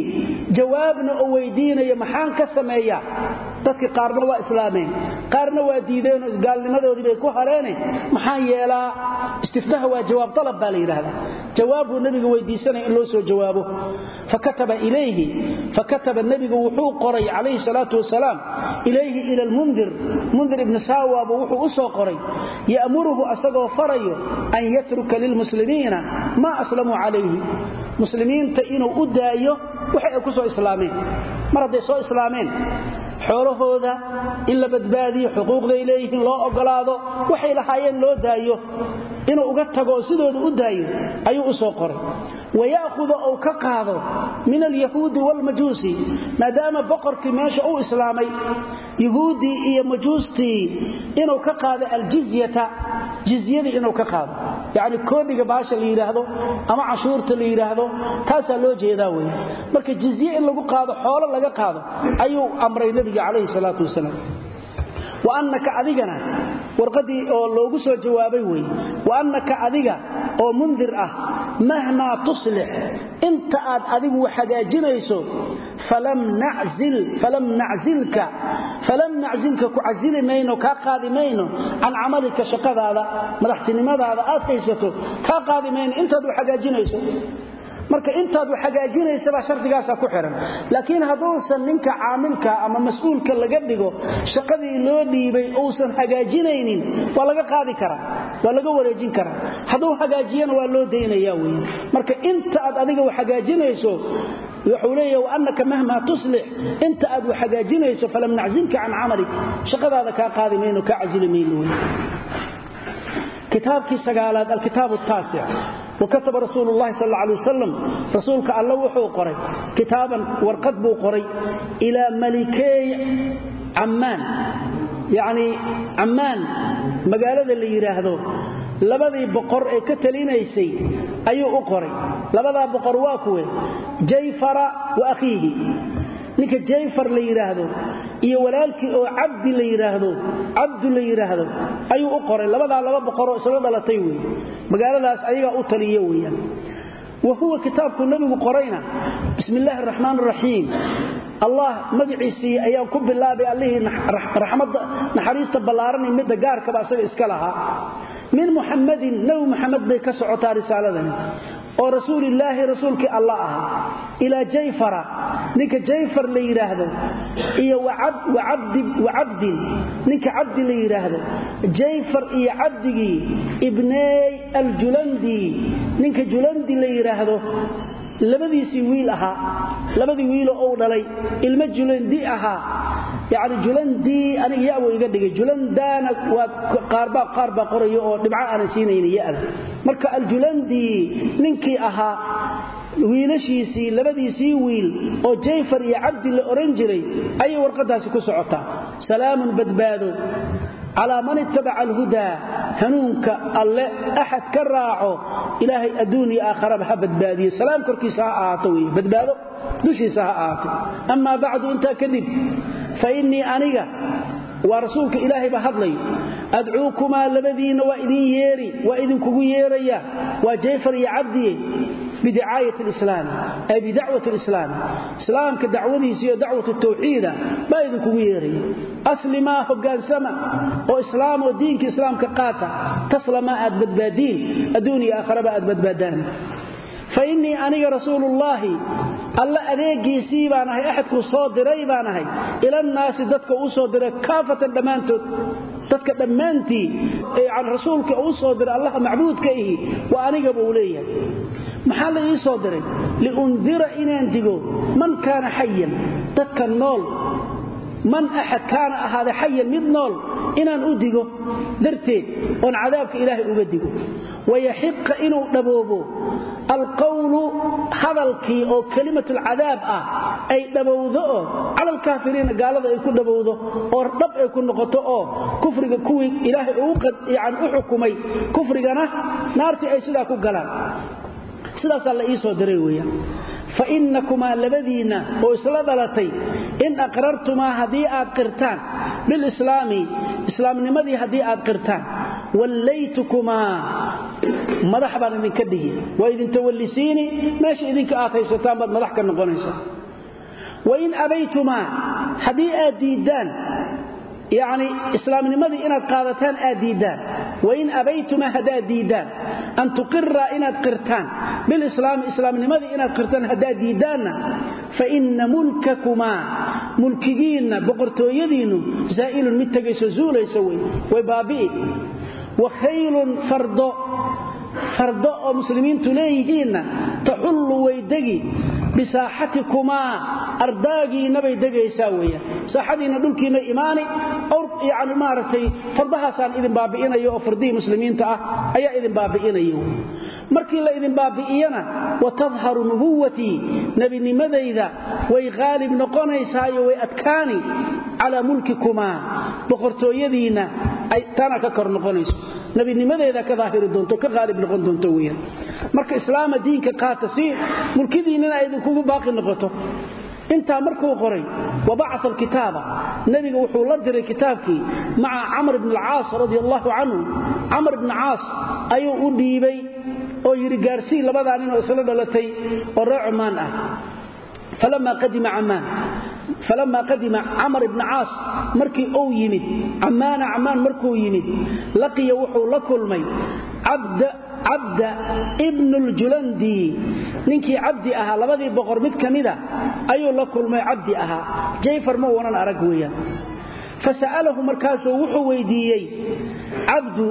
jawaabna oo weydiinaya maxaan ka sameeya? Dadkii qaarna waa islaameen qaarna waa diideenoo gaalnimadoodii bay ku hareene. Maxaan yeelaa? Istiftaha waa jawaab dalab baa yidhaahdaa. Jawaab buu nebiga weydiisanaya in loo soo jawaabo. Fakataba ilayhi fakataba nebigu wuxuu qoray calayhi salaatu wasalaam ilayhi ila lmundir mundir ibni saawabu wuxuu u soo qoray ya'muruhu asagoo farayo an yatruka lilmuslimiina maa aslamuu calayhi. Muslimiinta inuu u daayo waxay ay ku soo islaameen. Mar hadday soo islaameen xoolahooda in la badbaadiyo xuquuqday leeyihiin loo ogolaado inuu uga tago oo sidooda u daayo ayuu u soo qoray. Waya'huda ou ka qaado min alyahuudi waalmajuusi maadaama boqorkii meesha uu islaamay yahuuddii iyo majuustii inuu ka qaado aljizyata jizyadii inuu ka qaado. Yacni koodhiga baasha la yidhaahdo ama cashuurta la yidhaahdo taasaa loo jeedaa wey marka jizye in lagu qaado xoolo laga qaado ayuu amray nebiga calayhi salaatu wasalaam. Wa annaka adigana warqadii oo loogu soo jawaabay wey wa annaka adiga oo mundir ah mahmaa tuslix inta aad adigu hagaajinayso falam naczilka ku casili mayno kaa qaadi mayno can camalika shaqadaada madaxtinimadaada aad haysato kaa qaadi mayno intaad u hagaajinayso marka intaad wax hagaajinaysabaa shardigaasa ku xihan laakiin hadduusan ninka caamilka ama mas'uulka laga dhigo shaqadii loo dhiibay uusan hagaajinaynin waa laga qaadi karaa waa laga wareejin karaa. Hadduu hagaajiyana waa loo daynaya wey marka inta aad adiga wax hagaajinayso wuxuu leeyahy waannaka mahmaa tuslix. Inta aad wax hagaajinayso falam naczilka can camalik. Shaqadaada kaa qaadi mayno kaa casili mayno kitaabkii sagaalaad alkitaab taasic wakataba rasuulu llahi sal alay wasalam rasuulka alla wuxuu qoray. Kitaaban warqad buu qoray. Ilaa malikeey cammaan. Yacnii cammaan magaalada la yidhaahdo labadii boqor ee ka talinaysay ayuu u qoray. Labadaa boqor waa kuwe. Jayfara wa akhiihi. Ninka jayfar la yidhaahdo iyo walaalkii oo cabdi la yidhaahdo cabdu la yidhaahdo ayuu u qoray labadaa laba boqoroo isla dhalatay wey magaaladaas ayagaa u taliya weyaan wa huwa kitaabku nebigu qorayna bismi illaahi araxiim allah magaciisii ayaan ku bilaabay allihii raxmadda naxariista ballaaranay midda gaarkaba asaga iska lahaa. Min muxammadin nabi muxamed bay ka socotaa risaaladani oo rasuulillaahi rasuulkii allah ahaa. Ilaa jayfara ninka jayfar la yidhaahdo iyo wacabdin ninka cabdi la yidhaahdo jayfar iyo cabdigii ibneey aljulandi ninka julandi la yidhaahdo labadiisii wiil ahaa labadii wiilo ou dhalay ilmo julandi ahaa. Yani julandi aniga yabu iga dhigay. Julandaana waa qaarbaa qaar baa qoraya oo dhibco aanan siinayni yada marka aljulandi ninkii ahaa wiilashiisii labadiisii wiil oo jayfar iyo cabdi la oran jiray ayay warqadaasi ku socotaa. Salaamun badbaado calaa man ittabaca alhudaa hanuunka alle axad ka raaco ilaahay adduun iyo aakharaba ha badbaadiyo. Salaam korkiisa ha ahaato wey badbaado. Dushiisa ha ahaato. Amaa bacdu intaa kadib fa aniga waa rasuulka ilaahay ba hadlayo adcuukumaa labadiinna waa idin yeeri waa idinkugu yeeraya. Waa jayfar iyo cabdiye bidicaayat lislaam ay bidacwat lislaam islaamka dacwadiisa iyo dacwat tawxiida baa idinkugu yeeraya aslimaa hogaansama oo islaam oo diinka islaamka qaata. Taslamaa aad badbaadiin adduun iyo aakharaba aad alla adeegiisii baan ahay axadkuu soo diray baan ahay. Ilannaasi dadka uu soo diray kaafatan dhammaantood. Dadka dhammaantii yani rasuulka uu soo diray allaha macbuudka ihi waa anigaba uu leeyahay. Maxaa la ii soo diray? Liundira inaan digo man kaana xayan dadka nool man axad kaana ahaada xayan mid nool inaan u digo darteed oon cadaabka ilaahay uga digo. Wayaxiqa inuu dhaboobo alqawlu hadalkii oo kelimatulcadaab ah ay dhabowdo oo cala alkaafiriina gaalada ay ku dhabowdo oo dhab ay ku noqoto oo kufriga kuwii ilaahay u xukumay kufrigana naartii ay sidaa ku galaan. Sidaasaa la ii soo diray weeyaan fa innakumaa labadiinna oo isla dhalatay in aqrartumaa haddii aad qirtaan bilislaami islaamnimadii haddii aad qirtaan wallaytukumaa madax baan idinka dhigi waa idin tawallisiini meesha idinka aad haysataan baad madax ka noqonaysaa. Wain abaytumaa haddii aad diiddaan yacni islaamnimadii inaad qaadataan aad diiddaan wain abaytumaa haddaad diiddaan an tuqiraa inaad qirtaan. Bilislaami islaamnimadii inaad qirtaan haddaad diiddaanna fa inna mulkakumaa mulkigiinna boqortooyadiinnu zaa'ilun mid tegayso zuulaysa wey way baabi'i. Wa khaylun fardo fardo oo muslimiintu leeyihiinna taxullu way degi bisaaxatikumaa ardaagiinnabay degaysaa weeyaan saaxadiinna dhulkiinna imaani yani maaragtay fardahaasaan idin baabi'inayo oo fardihii muslimiinta ah ayaa idin baabi'inaya markii la idin baabi'iyana wa tadharu nubuwatii nebinimadayda way qaalib noqonaysaayo way adkaani calaa mulkikumaa boqortooyadiinna tana ka kor noqonayso nabinimadeeda ka daahiri doonto ka qaalib noqon doonto weyaan marka islaama diinka qaata si mulkidiinnana ay idinkugu baaqi noqoto. Intaa markuu qoray wabacaa alkitaaba. Nebiga wuxuu la diray kitaabkii maca camr bn alcaas radi allahu canhu. Camr bni caas ayuu u dhiibay oo yidhi gaarsii labadaa nin oo isla dhalatay oo reer cumaan ah. Falama qadima camaan falama qadima camar ibna caas markii uu yimid cammaana cammaan markuu yimid laqiya wuxuu la kulmay cabda ibnuljulandi ninkii cabdi ahaa labadii boqor mid ka mida ayuu la kulmay cabdi ahaa jayfar ma uunan arag weeyaan fasa'alahu markaasuu wuxuu weydiiyey cabdu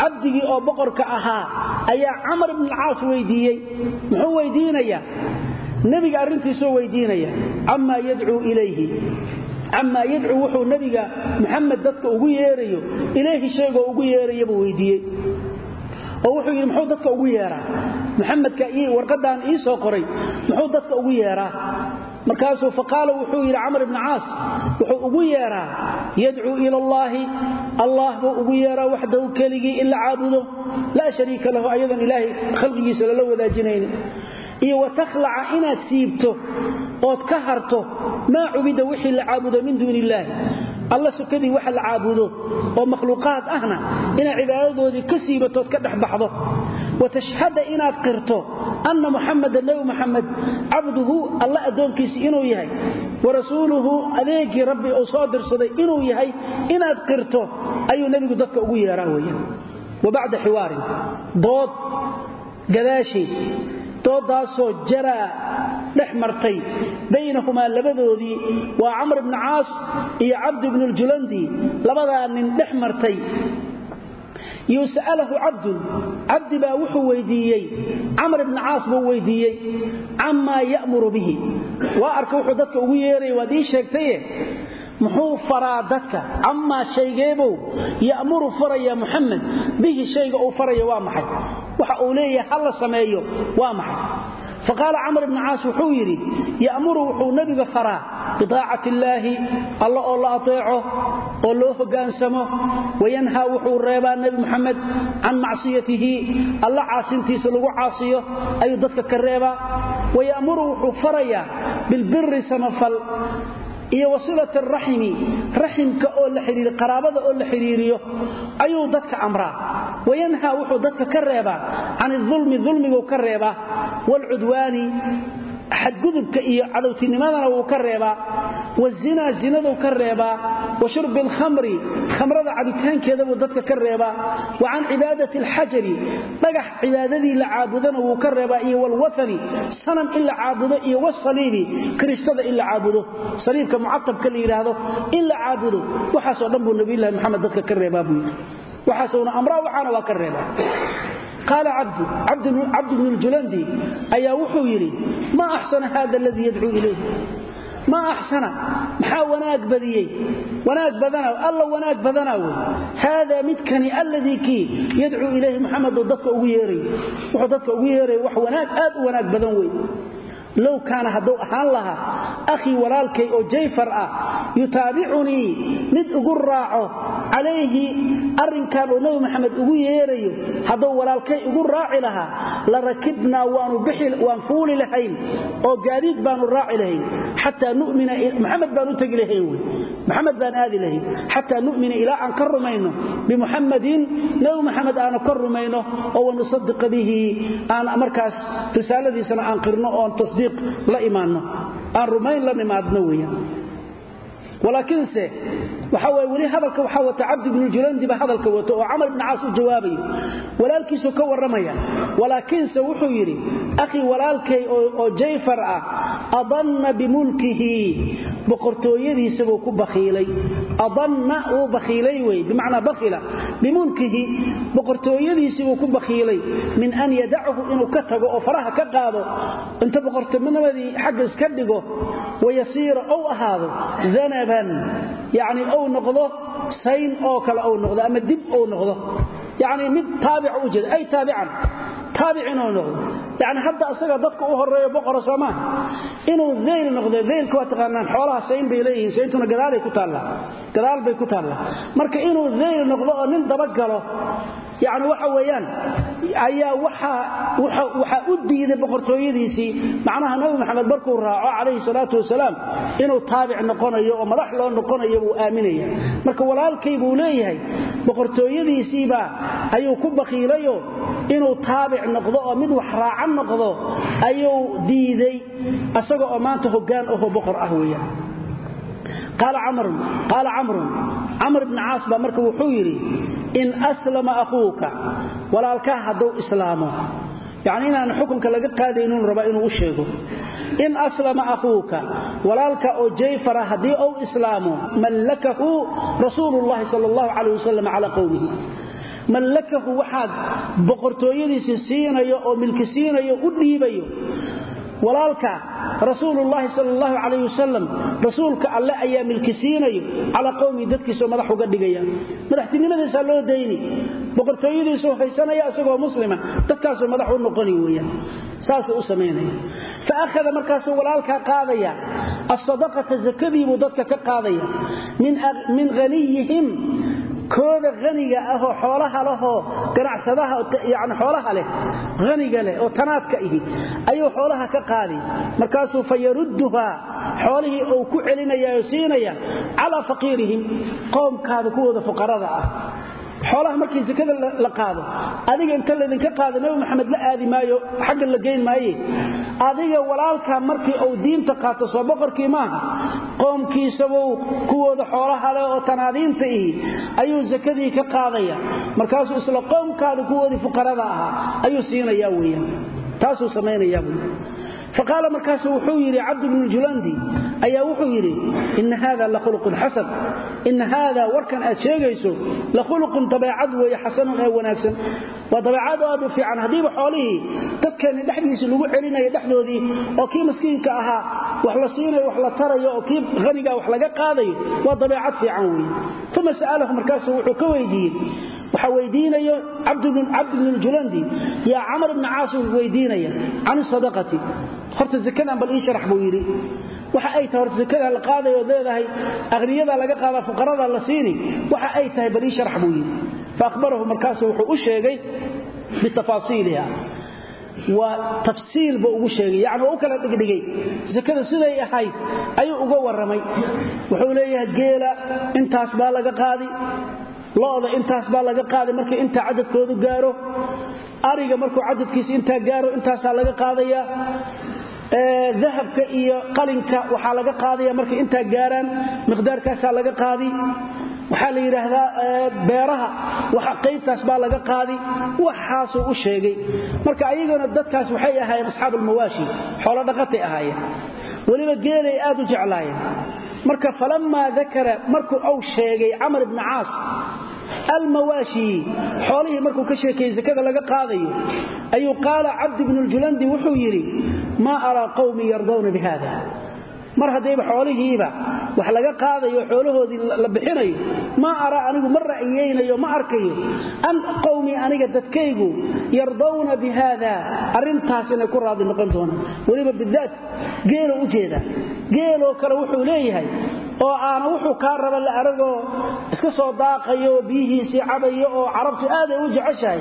cabdigii oo boqorka ahaa ayaa camar ibnulcaas weydiiyey muxuu weydiinayaa nebiga arrintiisuu weydiinaya camaa yadcuu ilayhi. Camaa yadcuu wuxuu nebiga muxamed dadka ugu yeerayo ilayhi sheegoo ugu yeeraya buu weydiiyey. Oo wuxuu yidhi muxuu dadka ugu yeeraa? Muxamedka warqadaan ii soo qoray muxuu dadka ugu yeeraa? Markaasuu faqaala wuxuu yidhi camar ibni caas wuxuu ugu yeeraa yadcuu ila allaahi allah buu ugu yeeraa waxdahu keligii in la caabudo laa shariika lahu ayadan ilaahay khalqigiisa lala wadaajinaynin iyo watakhlaca inaad siibto ood ka harto maa cubida wixii la caabudo min duuni illaahi alla sukadii waxa la caabudo oo makhluuqaad ahna inaad cibaadadoodii ka siibatood ka dhex baxdo. Watashhada inaad qirto anna muxameda nebi muxamed cabduhu alla addoonkiisi inuu yahay warasuuluhu adeegii rabbi uu soo dirsaday inuu yahay inaad qirto ayuu nebigu dadka ugu yeeraa weya wa bacda xiwaarin dood gadaasheed doodaasoo jaraa dhex martay. Baynahumaa labadoodii waa camr bni caas iyo cabdi bnu ljulandi labadaa nin dhex martay. Yus'alahu cabdun cabdi baa wuxuu weydiiyey camr bni caas buu weydiiyey camaa ya'muru bihi. Waa arka wuxuu dadka ugu yeeraya waad ii sheegtaye muxuu faraa dadka? Camaa shaygeebow ya'muru faraya muxamed bihi shayga uu faraya waa maxay? Waxa uu leeyahay ha la sameeyo? Waa maxay? Faqaala camr bni caas wuxuu yidhi ya'muru wuxuu nebiga faraa bidaacati illaahi alla oo la ateeco oo loo hogaansamo wayanhaa wuxuu reebaa nebi muxamed can macsiyatihi alla caasintiisa lagu caasiyo ayuu dadka ka reebaa. Waya'muru wuxuu farayaa iyo wasilati araximi raximka oo la xidhiir qaraabada oo la xidhiiriyo ayuu dadka amraa. Wayanhaa wuxuu dadka ka reebaa can idulmi dulmiguu ka reebaa waalcudwaani xadgudubka iyo cadowtinimadana wuu ka reebaa wazinaa zinaduu ka reebaa wa shurbi alkhamri khamrada cabitaankeeda buu dadka ka reebaa wa can cibaadati alxajari dhagax cibaadadii la caabudana wuu ka reebaa iyo walwathani sanam in la caabudo iyo wasaliibi kiristada in la caabudo. Saliibka mucatabka la yidhaahdo in la caabudo waxaasoo dhan buu nabiyulahi moxamed dadka ka reebaa buu yidhi. Waxaasuna amraa waxaana waa ka reebaa qaala cabdu bnu ljulandi ayaa wuxuu yidhi maa axsana hada aladii yadcuu ilayh maa axsana? Maxaa wanaag badiyey? Wanaag badana alla wanaag badanaa wey haadaa midkani alladii kii yadcuu ilayhi muxamed oo dadka ugu yeeray. Wuxuu dadka ugu yeeray wax wanaag aad u wanaag badan wey low kaana hadduu ahaan lahaa akhii walaalkay oo jayfar ah yutaabicunii mid igu raaco calayhi arrinkan oo nebi maxamed ugu yeerayo hadduu walaalkay igu raaci lahaa la rakibnaa waan fuuli lahayn oo gaadiid baanu raaci lahayn xataa numina maxamed baan u tegi lahayn wy maxamed baan aadi lahayn. Xataa nu'mina ilaa aan ka rumayno bimuxamadin nebi maxamed aanu ka rumayno oo wanusadiqa bihi la imaanno aan rumayn la nimaadno weeyaan. Walaakiinse waxa way weli hadalka waxa wata cabdi ibn julandi ba hadalka wato oo amr ibn aas u jawaabayo walaalkiisu ka waramaya walaakiinse wuxuu yiri akhi walaalkay oo jayfar ah adanna bimulkihi. Boqortooyadiisa buu ku bakhiilay. Adanna uu bakhiilay way bimaana bakhila. Bimulkihi boqortooyadiisa buu ku bakhiilay. Min an yadachu inuu ka tago oo faraha ka qaado. Inta boqortooyadii xagga iska dhigo wayasiira aw ahaado dhanaban yani ou noqdo sayn oo kale ou noqdo ama dib ou noqdo. Yani mid taabic u jeeda ay taabican taabicin oo noqdo. Yani hadda asaga dadka u horeeyo boqora soomaa inuu deyl noqdo deylka waa taqaanaan xoolaha sayn bay leeyihiin sayntuna gadaalay ku taallaa gadaal bay ku taallaa marka inuu deyl noqdo oo nin dabagalo yani waxa weeyaan ayaa waxaa u diiday boqortooyadiisii macnaha nabi maxamed markuu raaco calayhi salaatu wasalaam inuu taabic noqonayo oo madax loo noqonayo buu aaminaya marka walaalkay buu leeyahay boqortooyadiisiibaa ayuu ku bakhiilayo inuu taabic noqdo oo mid wax raacan noqdo ayuu diiday. Asaga oo maanta hoggaan aho boqor ah weeyaan. Qaala camrun camr ibni caas baa marka wuxuu yidhi in aslama akhuuka walaalkaa hadduu islaamo. Yani inaan xukunka laga qaadaynin rabaa inuu u sheego. In aslama akhuuka walaalka oo jayfara haddii uu islaamo mallakahu rasuulullahi sal allahu calayh wasalam calaa qowmihi waxaad boqortooyadiisi siinayo oo milki siinayo u dhiibayo walaalka rasuulullaahi sal allahu calayh wasalam rasuulka alle ayaa milkisiinayo calaa qowmihi dadkiisoo madax uga dhigaya. Madaxtinimadiisaa loo dayni boqortooyadiisuu haysanaya isagoo muslima dadkaasuu madax u noqoni weyaan saasuu u samaynaya fa akhada markaasuu walaalkaa qaadaya asadaqata zakadiibuu dadka ka qaadaya. Min haniyihim kooda haniga ahoo xoolaha lehoo ganacsadaha yani xoolaha leh haniga leh oo tanaadka ihi ayuu xoolaha ka qaadi. Markaasuu fa yarudduhaa xoolihii uu ku celinaya siinaya calaa faqiirihim qowmkaada kuwooda fuqarada ah xoolaha markii sakada la qaado adiga inta laydinka qaado nabi maxamed la aadi maayo xagga la geyn maaye. Adiga walaalkaa markii uu diinta qaato soo boqorkii maaha qoomkiisabuu kuwooda xoolaha leh oo tanaadiinta ihi ayuu sakadii ka qaadaya. Markaasuu isla qoomkaada kuwoodii fuqarada ahaa ayuu siinayaa weeyaan. Taasuu samaynayaa wey faqaala markaasu wuxuu yidhi cabdu bnu julandi ayaa wuxuu yidhi ina haada lakhuluqun xasan. Ina haada warkan aad sheegayso lakhuluqun dabeecad weeye xasanun ee wanaagsan. Waa dabeecad aad u fiican. Haddiiba xoolihii dadkeenni dhexdiisii lagu celinayo dhexdoodii oo kii miskiinka ahaa wax la siinayo wax la tarayo oo kii hanigaa wax laga qaadayo waa dabeecad fiican weeye. Uma sa'alahu ka weydiiyey waxa weydiinayo cabd bn yaa camar bni caas weydiinaya can sadaqati. Horta zakadan bal ii sharax buu yidhi. Waxa ay tahay horta zakada la qaadayo leedahay aqniyadaa laga qaadaa fuqarada la siini waxa ay tahay bal ii sharax buu yidhi. Faahbarahu markaasu wuxuu u sheegay bitafaasiiliha waa tafsiil buu ugu sheegay yani waa u kala dhigdhigay. Sakada siday ahayd ayuu uga warramay. Wuxuu leeyahay geela intaas baa laga qaadi lo'da intaas baa laga qaaday markii intaa cadadkoodu gaaro. Ariga markuu cadadkiisa intaa gaaro intaasaa laga qaadaya. Dahabka iyo qalinka waxaa laga qaadaya markay intaa gaaraan miqdaarkaasaa laga qaadi. Waxaa la yidhaahdaa beeraha qaybtaas baa laga qaadi. Waxaasuu u sheegay. Marka ayagana dadkaas waxay ahaayeen asxaabulmawaashi xoolo dhaqatay ahaayeen. Weliba geelay aad u jeclaayeen. Marka falammaa dakara markuu uu sheegay camar ibni caas almawaashi xoolihii markuu ka sheekeeyey sakada laga qaadayo ayuu qaala cabdi bnu ljulandi wuxuu yidhi maa araa qawmii yardawna bi haada mar haddayba xoolihiiba wax laga qaadayo xoolahoodii la bixinayo maa araa anigu ma ra'iyeynayo ma arkayo an qowmii aniga dadkaygu yardawna bi haada arrintaas inay ku raadi noqon doonaan weliba bidaat geelo u geeloo kale wuxuu leeyahay oo aana wuxuu kaa raba la aragoo iska soo daaqayo oo biyihiisii cabayo oo carabtu aaday u jeceshahay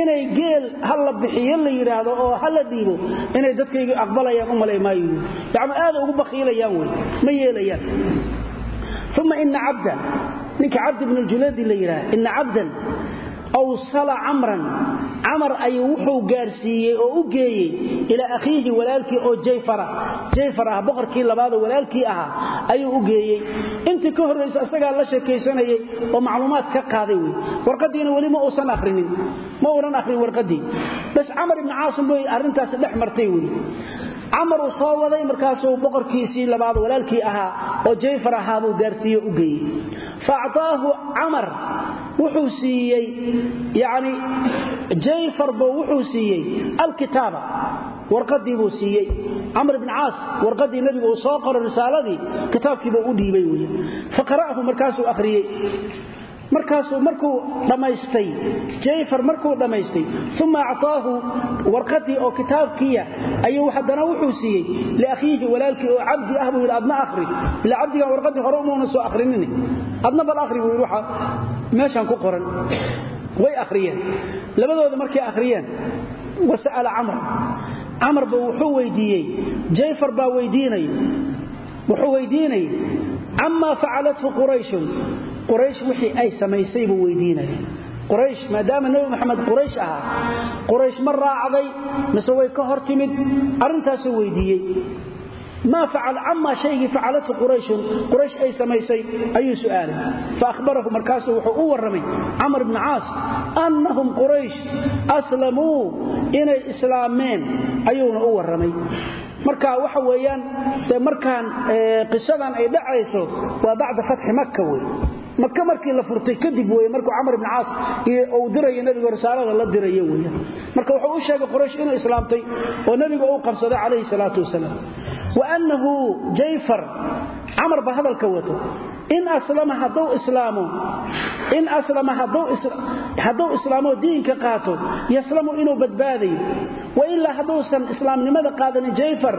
inay geel ha la bixiyo la yidhaahdo oo ha la dhiibo inay dadkayga aqbalayaan u malay maayo yacni aada ugu bakhiilayaan wey ma yeelayaan. Uma ina cabdan ninka cabdi bnu ljuladi la yidhaha ina cabdan awsala camran camar ayuu wuxuu gaarsiiyey oo u geeyey ilaa akhiihi walaalkii oo jayfara jayfar ah boqorkii labaadoo walaalkii ahaa ayuu u geeyey intii ka horraysa isagaa la sheekaysanayay oo macluumaad ka qaaday wey warqaddiina weli ma uusan ahrinin ma uunan akhrin warqaddii bas camar ibni caasim bay arrintaasi dhex martay wey camar uu soo waday markaasuu boqorkiisii labaad walaalkii ahaa oo jayfar ahaa buu gaarsiiye u geeyey. Fa actaahu camar wuxuu siiyey yani jayfar buu wuxuu siiyey alkitaaba warqadii buu siiyey. Camr ibn caas warqadii nebigu uu soo qoro risaaladii kitaabkiibuu u dhiibay wey faqara'ahu markaasuu akhriyey markaasuu markuu dhammaystay jayfar markuu dhammaystay uma actaahu warqadii oo kitaabkiya ayuu haddana wuxuu siiyey liakhiihi walaalkii oo cabdi ah buu yidhi adna akhri. Ila cabdigan warqadii hore umuuna soo akhrinin adna bal akhri buu yidhi waxa meeshaan ku qoran. Way akhriyeen. Labadooda markay akhriyeen wasa'ala camr camar ba wuxuu weydiiyey jayfar baa weydiinay wuxuu weydiinayay camaa facalathu qurayshun quraysh wixii ay samaysay buu weydiinaya quraysh maadaama nebi maxamed quraysh ahaa quraysh ma raacday mise way ka hor timid arrintaasuu weydiiyey. Maa facal camaa shaygii facalathu qurayshun quraysh ay samaysay ayuu su'aalay. Fa ahbarahu markaasuu wuxuu u warramay camar ibni caas annahum quraysh aslamuu inay islaameen ayuuna u warramay. Marka waxa weeyaan markaan qisadan ay dhacayso waa bacda fatxi makka wey maka markii la furtay kadib wey markuu camar ibn caas uu dirayo nebiga risaalada la dirayo wey marka wuxuu u sheegay quraysh inuu islaamtay oo nebiga uu qabsaday calayhi salaatu wasalaam. Wa annahu jayfar camar ba hadalka wato. In aslama hadduu islaamo in aslama hadduu islaamo diinka qaato yaslamu inuu badbaadayo wa ilaa hadduusan islaamnimada qaadanin jayfar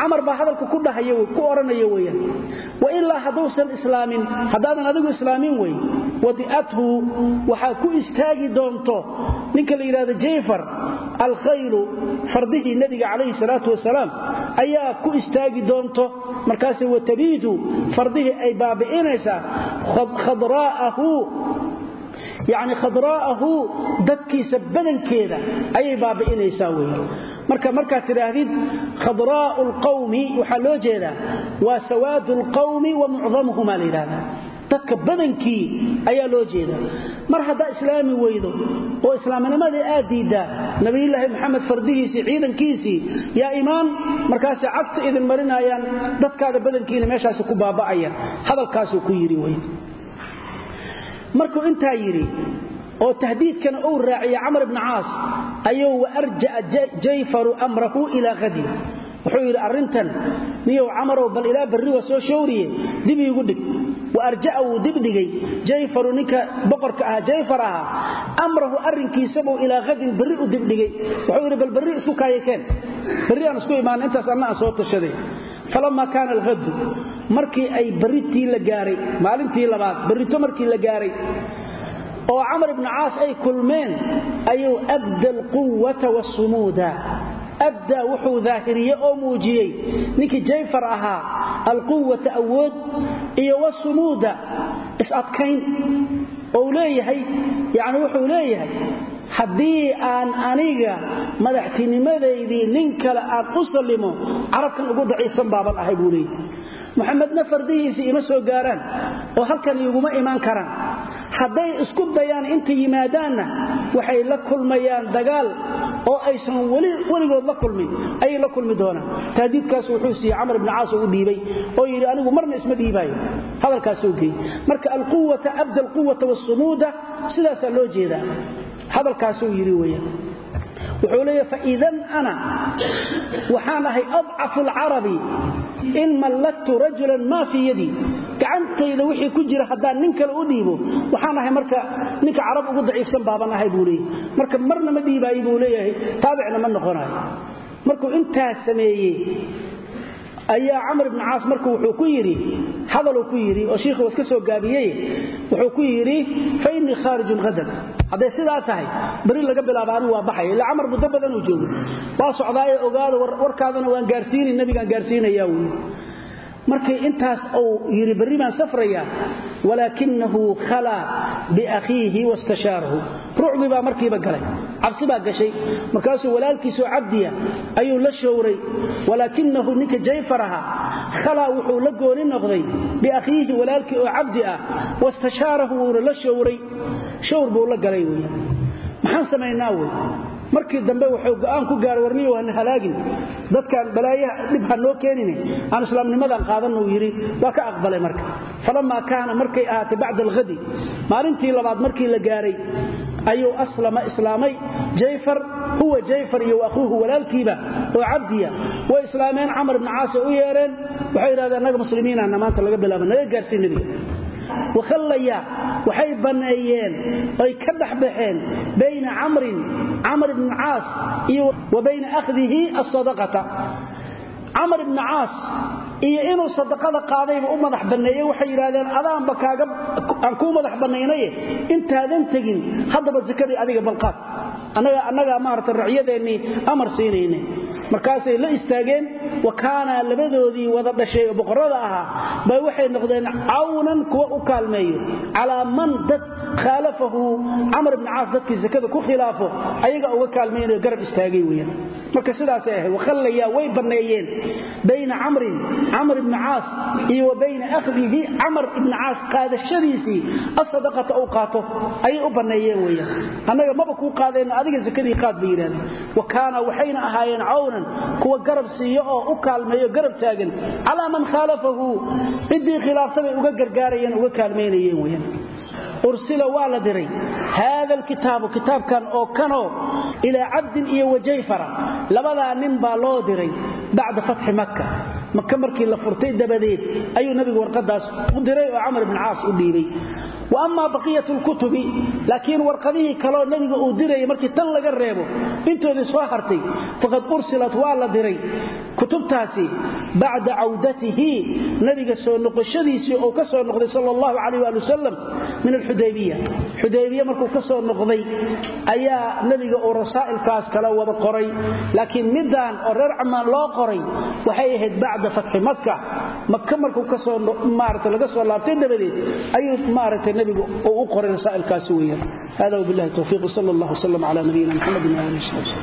camar baa hadalka ku dhahayo ku odhanaya weeyaan. Wa ilaa hadduusan islaamin haddaadan adigu islaamin wey wadi'athu waxaa ku istaagi doonto ninka la yidhahdo jayfar alkhaylu fardihii nebiga calayhi salaatu wasalaam ayaa ku istaagi doonto watabiidu fardihii ay baabi'inaysaa khadraa'ahu yacni khadraa'ahu dadkiisa badankeeda ayay baabi'inaysaa weeye marka markaad tidhaahdid khadraa'u lqawmi waxaa loo jeedaa waa sawaadu lqawmi wa mucdamuhumaa la yidhahdaa dadka badankii ayaa loo jeeda. Mar haddaa islaami weydo oo islaamnimadii aad diiddaa nabiyulaahi maxamed fardihiisii ciidankiisii yaa imaan markaasay cagta idin marinayaan dadkaada badankiina meeshaasi ku baaba'ayaan. Hadalkaasuu ku yidhi wey markuu intaa yidhi oo tahdiidkana uu raaciya camar ibni caas ayuu wa arja'a jayfaru amrahu ilaa hadi wuxuu yidhi arrintan niyow camarow bal ilaa barri waa soo shawriye dib iigu dhig wa arja'a wuu dibdhigay. Jayfaru ninka boqorka ahaa jayfar ahaa amrahu arrinkiisabuu ilaa hadin barri u dibdhigay. Wuxuu yidhi bal barri isku kaayakeen. Barri aan isku imaana intaas anna aan soo tashaday. Falamaa kaana alhadu markii ay barritii la gaaray maalintii labaad barrito markii la gaaray oo camar ibnu caas ay kulmeen ayuu abda alquwata waasumuuda abdaa wuxuu daahiriye oo muujiyey ninkii jayfar ahaa alquwata awood iyo wasumuuda is-adkayn ou leeyahay yani wuxuu leeyahay haddii aan aniga madaxtinimadaydii nin kale aan u sallimo carabkan ugu daciifsan baaban ahay buu muxamedna fardihiisii ima soo gaaraan oo halkan iguma imaan karaan. Hadday isku dayaan inta yimaadaanna waxay la kulmayaan dagaal oo aysan weligood la kulmin. Ayay la kulmi doonaan. Tahdiidkaas wuxuu siiyey camar ibni caas u dhiibay oo yidhi anigu marna isma dhiibaayo. Hadalkaasuu geeyey. Marka alquwata abda alquwata waasumuuda sidaasaa loo jeedaa. Hadalkaasuu yidhi weeyaan wuxuu leeyahy faidan ana waxaan ahay adcafu alcarabi in mallaktu rajulan maa fii yadii gacantayda wixii ku jira haddaan nin kale u dhiibo waxaan ahay marka ninka carab ugu daciifsan baaban ahay buu leeyahy marka marna ma dhiibaayo buu leeyahay taabicna ma noqonayo. Markuu intaas sameeyey ayaa camar ibni caas marka wuxuu ku yidhi hadaluu ku yidhi oo shiikhu iska soo gaabiyey wuxuu ku yidhi fa innii khaarijun hadan hadday sidaa tahay beri laga bilaaba anigu waa baxaya illa camar muddo badan uu joogo waa socdaaye ogaada warkaadana waan gaarsiini nabigaan gaarsiinayaa wy markii intaas uu yidhi berri baan safrayaa walaakinahu khalaa biakhiihi wastashaarahu rucdi baa markiiba galay cabsi baa gashay. Markaasuu walaalkiisoo cabdiya ayuu la showray walaakinahu ninka jayfar ahaa wuxuu la gooni noqday biakhiihi walaalkii oo cabdi ah wastashaarahu wuuna la showray showr buu la galay wey maxaan samaynaa wey markii dambe wuxuu go'aan ku gaaray warniyo hana halaagin. Dadkan balaayaha dhib ha noo keenine. Aan islaamnimadan qaadanna uu yidhi. Waa ka aqbalay marka. Falamaa kaana markay ahaatay bacda alhadi maalintii labaad markii la gaaray ayuu aslama islaamay. Jayfar huwa jayfar iyo akhuuhu walaalkiiba oo cabdiya way islaameen camar ibni caas u yeedheen waxay yidhahdeen annaga muslimiinana maanta laga bilaaba naga gaarsiin wakhallaya waxay banneeyeen oy ka dhexbaxeen bayna camrin camr ibni caas iyo wa bayna akhdihi asadaqata camar ibni caas iyo inuu sadaqada qaadayba u madax banneeyey waxay yidhahdeen adaanba kaaga aan kuu madax bannaynaye intaadan tegin haddaba sakadii adiga balqaad annagaa maarata racyadeennii amar siinayne markaasay la istaageen wa kaanaa labadoodii wada dhashay oo boqorrada ahaa bay waxay noqdeen cawnan kuwa u kaalmeeyo calaa man dad khaalafahu camar ibni caas dadkii sakada ku khilaafo ayaga uga kaalmaynayo garab istaagay weyaan marka sidaasay ahayd wakhallayaa way banneeyeen bayna camrin camr ibni caas iyo wa bayna akhdihi camar ibni caas qaadashadiisii asadaqata uu qaato ayay u banneeyeen weyaan annaga maba kuu qaadeenna adiga sakadii qaad bay yidhahdeen. Wa kaana waxayna ahaayeen cawnan kuwa garab siiyo oo u kaalmeeyo garab taagan calaa man khaalafahu ciddii khilaaftabay uga gargaarayeen uga kaalmaynayeen weyaan ursila waa la diray. Haada alkitaabu kitaabkan oo kanoo ilaa cabdin iyo wajayfara labadaa nin baa loo diray bacda fatxi makka. Maka markii la furtay dabadeed ayuu nabigu warqadaas u diray oo camar ibn caas u dhiibay wa amaa baqiyat lkutubi laakiin warqadihii kaloo nebiga uu dirayay markii tan laga reebo intoodii soo hartay faqad ursilat waa la diray. Kutubtaasi bacda cawdatihi nabiga soo noqoshadiisii uu ka soo noqday sal allahu calayh waali wasalam min alxudaybiya xudaybiya markuu ka soo noqday ayaa nebiga uu rasaa'ilkaas kala wada qoray. Laakiin midaan oo reer camaan loo qoray waxay ahayd bacda fatxi makka maka markuu ka soo maarata laga soo laabtay dabadeed ayuu maaragtay nebigu uu u qoray rasaa'ilkaasi weeyaan. Hada wabillahi towfiiq sala allah wasalam cala nabiyina muxamedin waalihi wasabi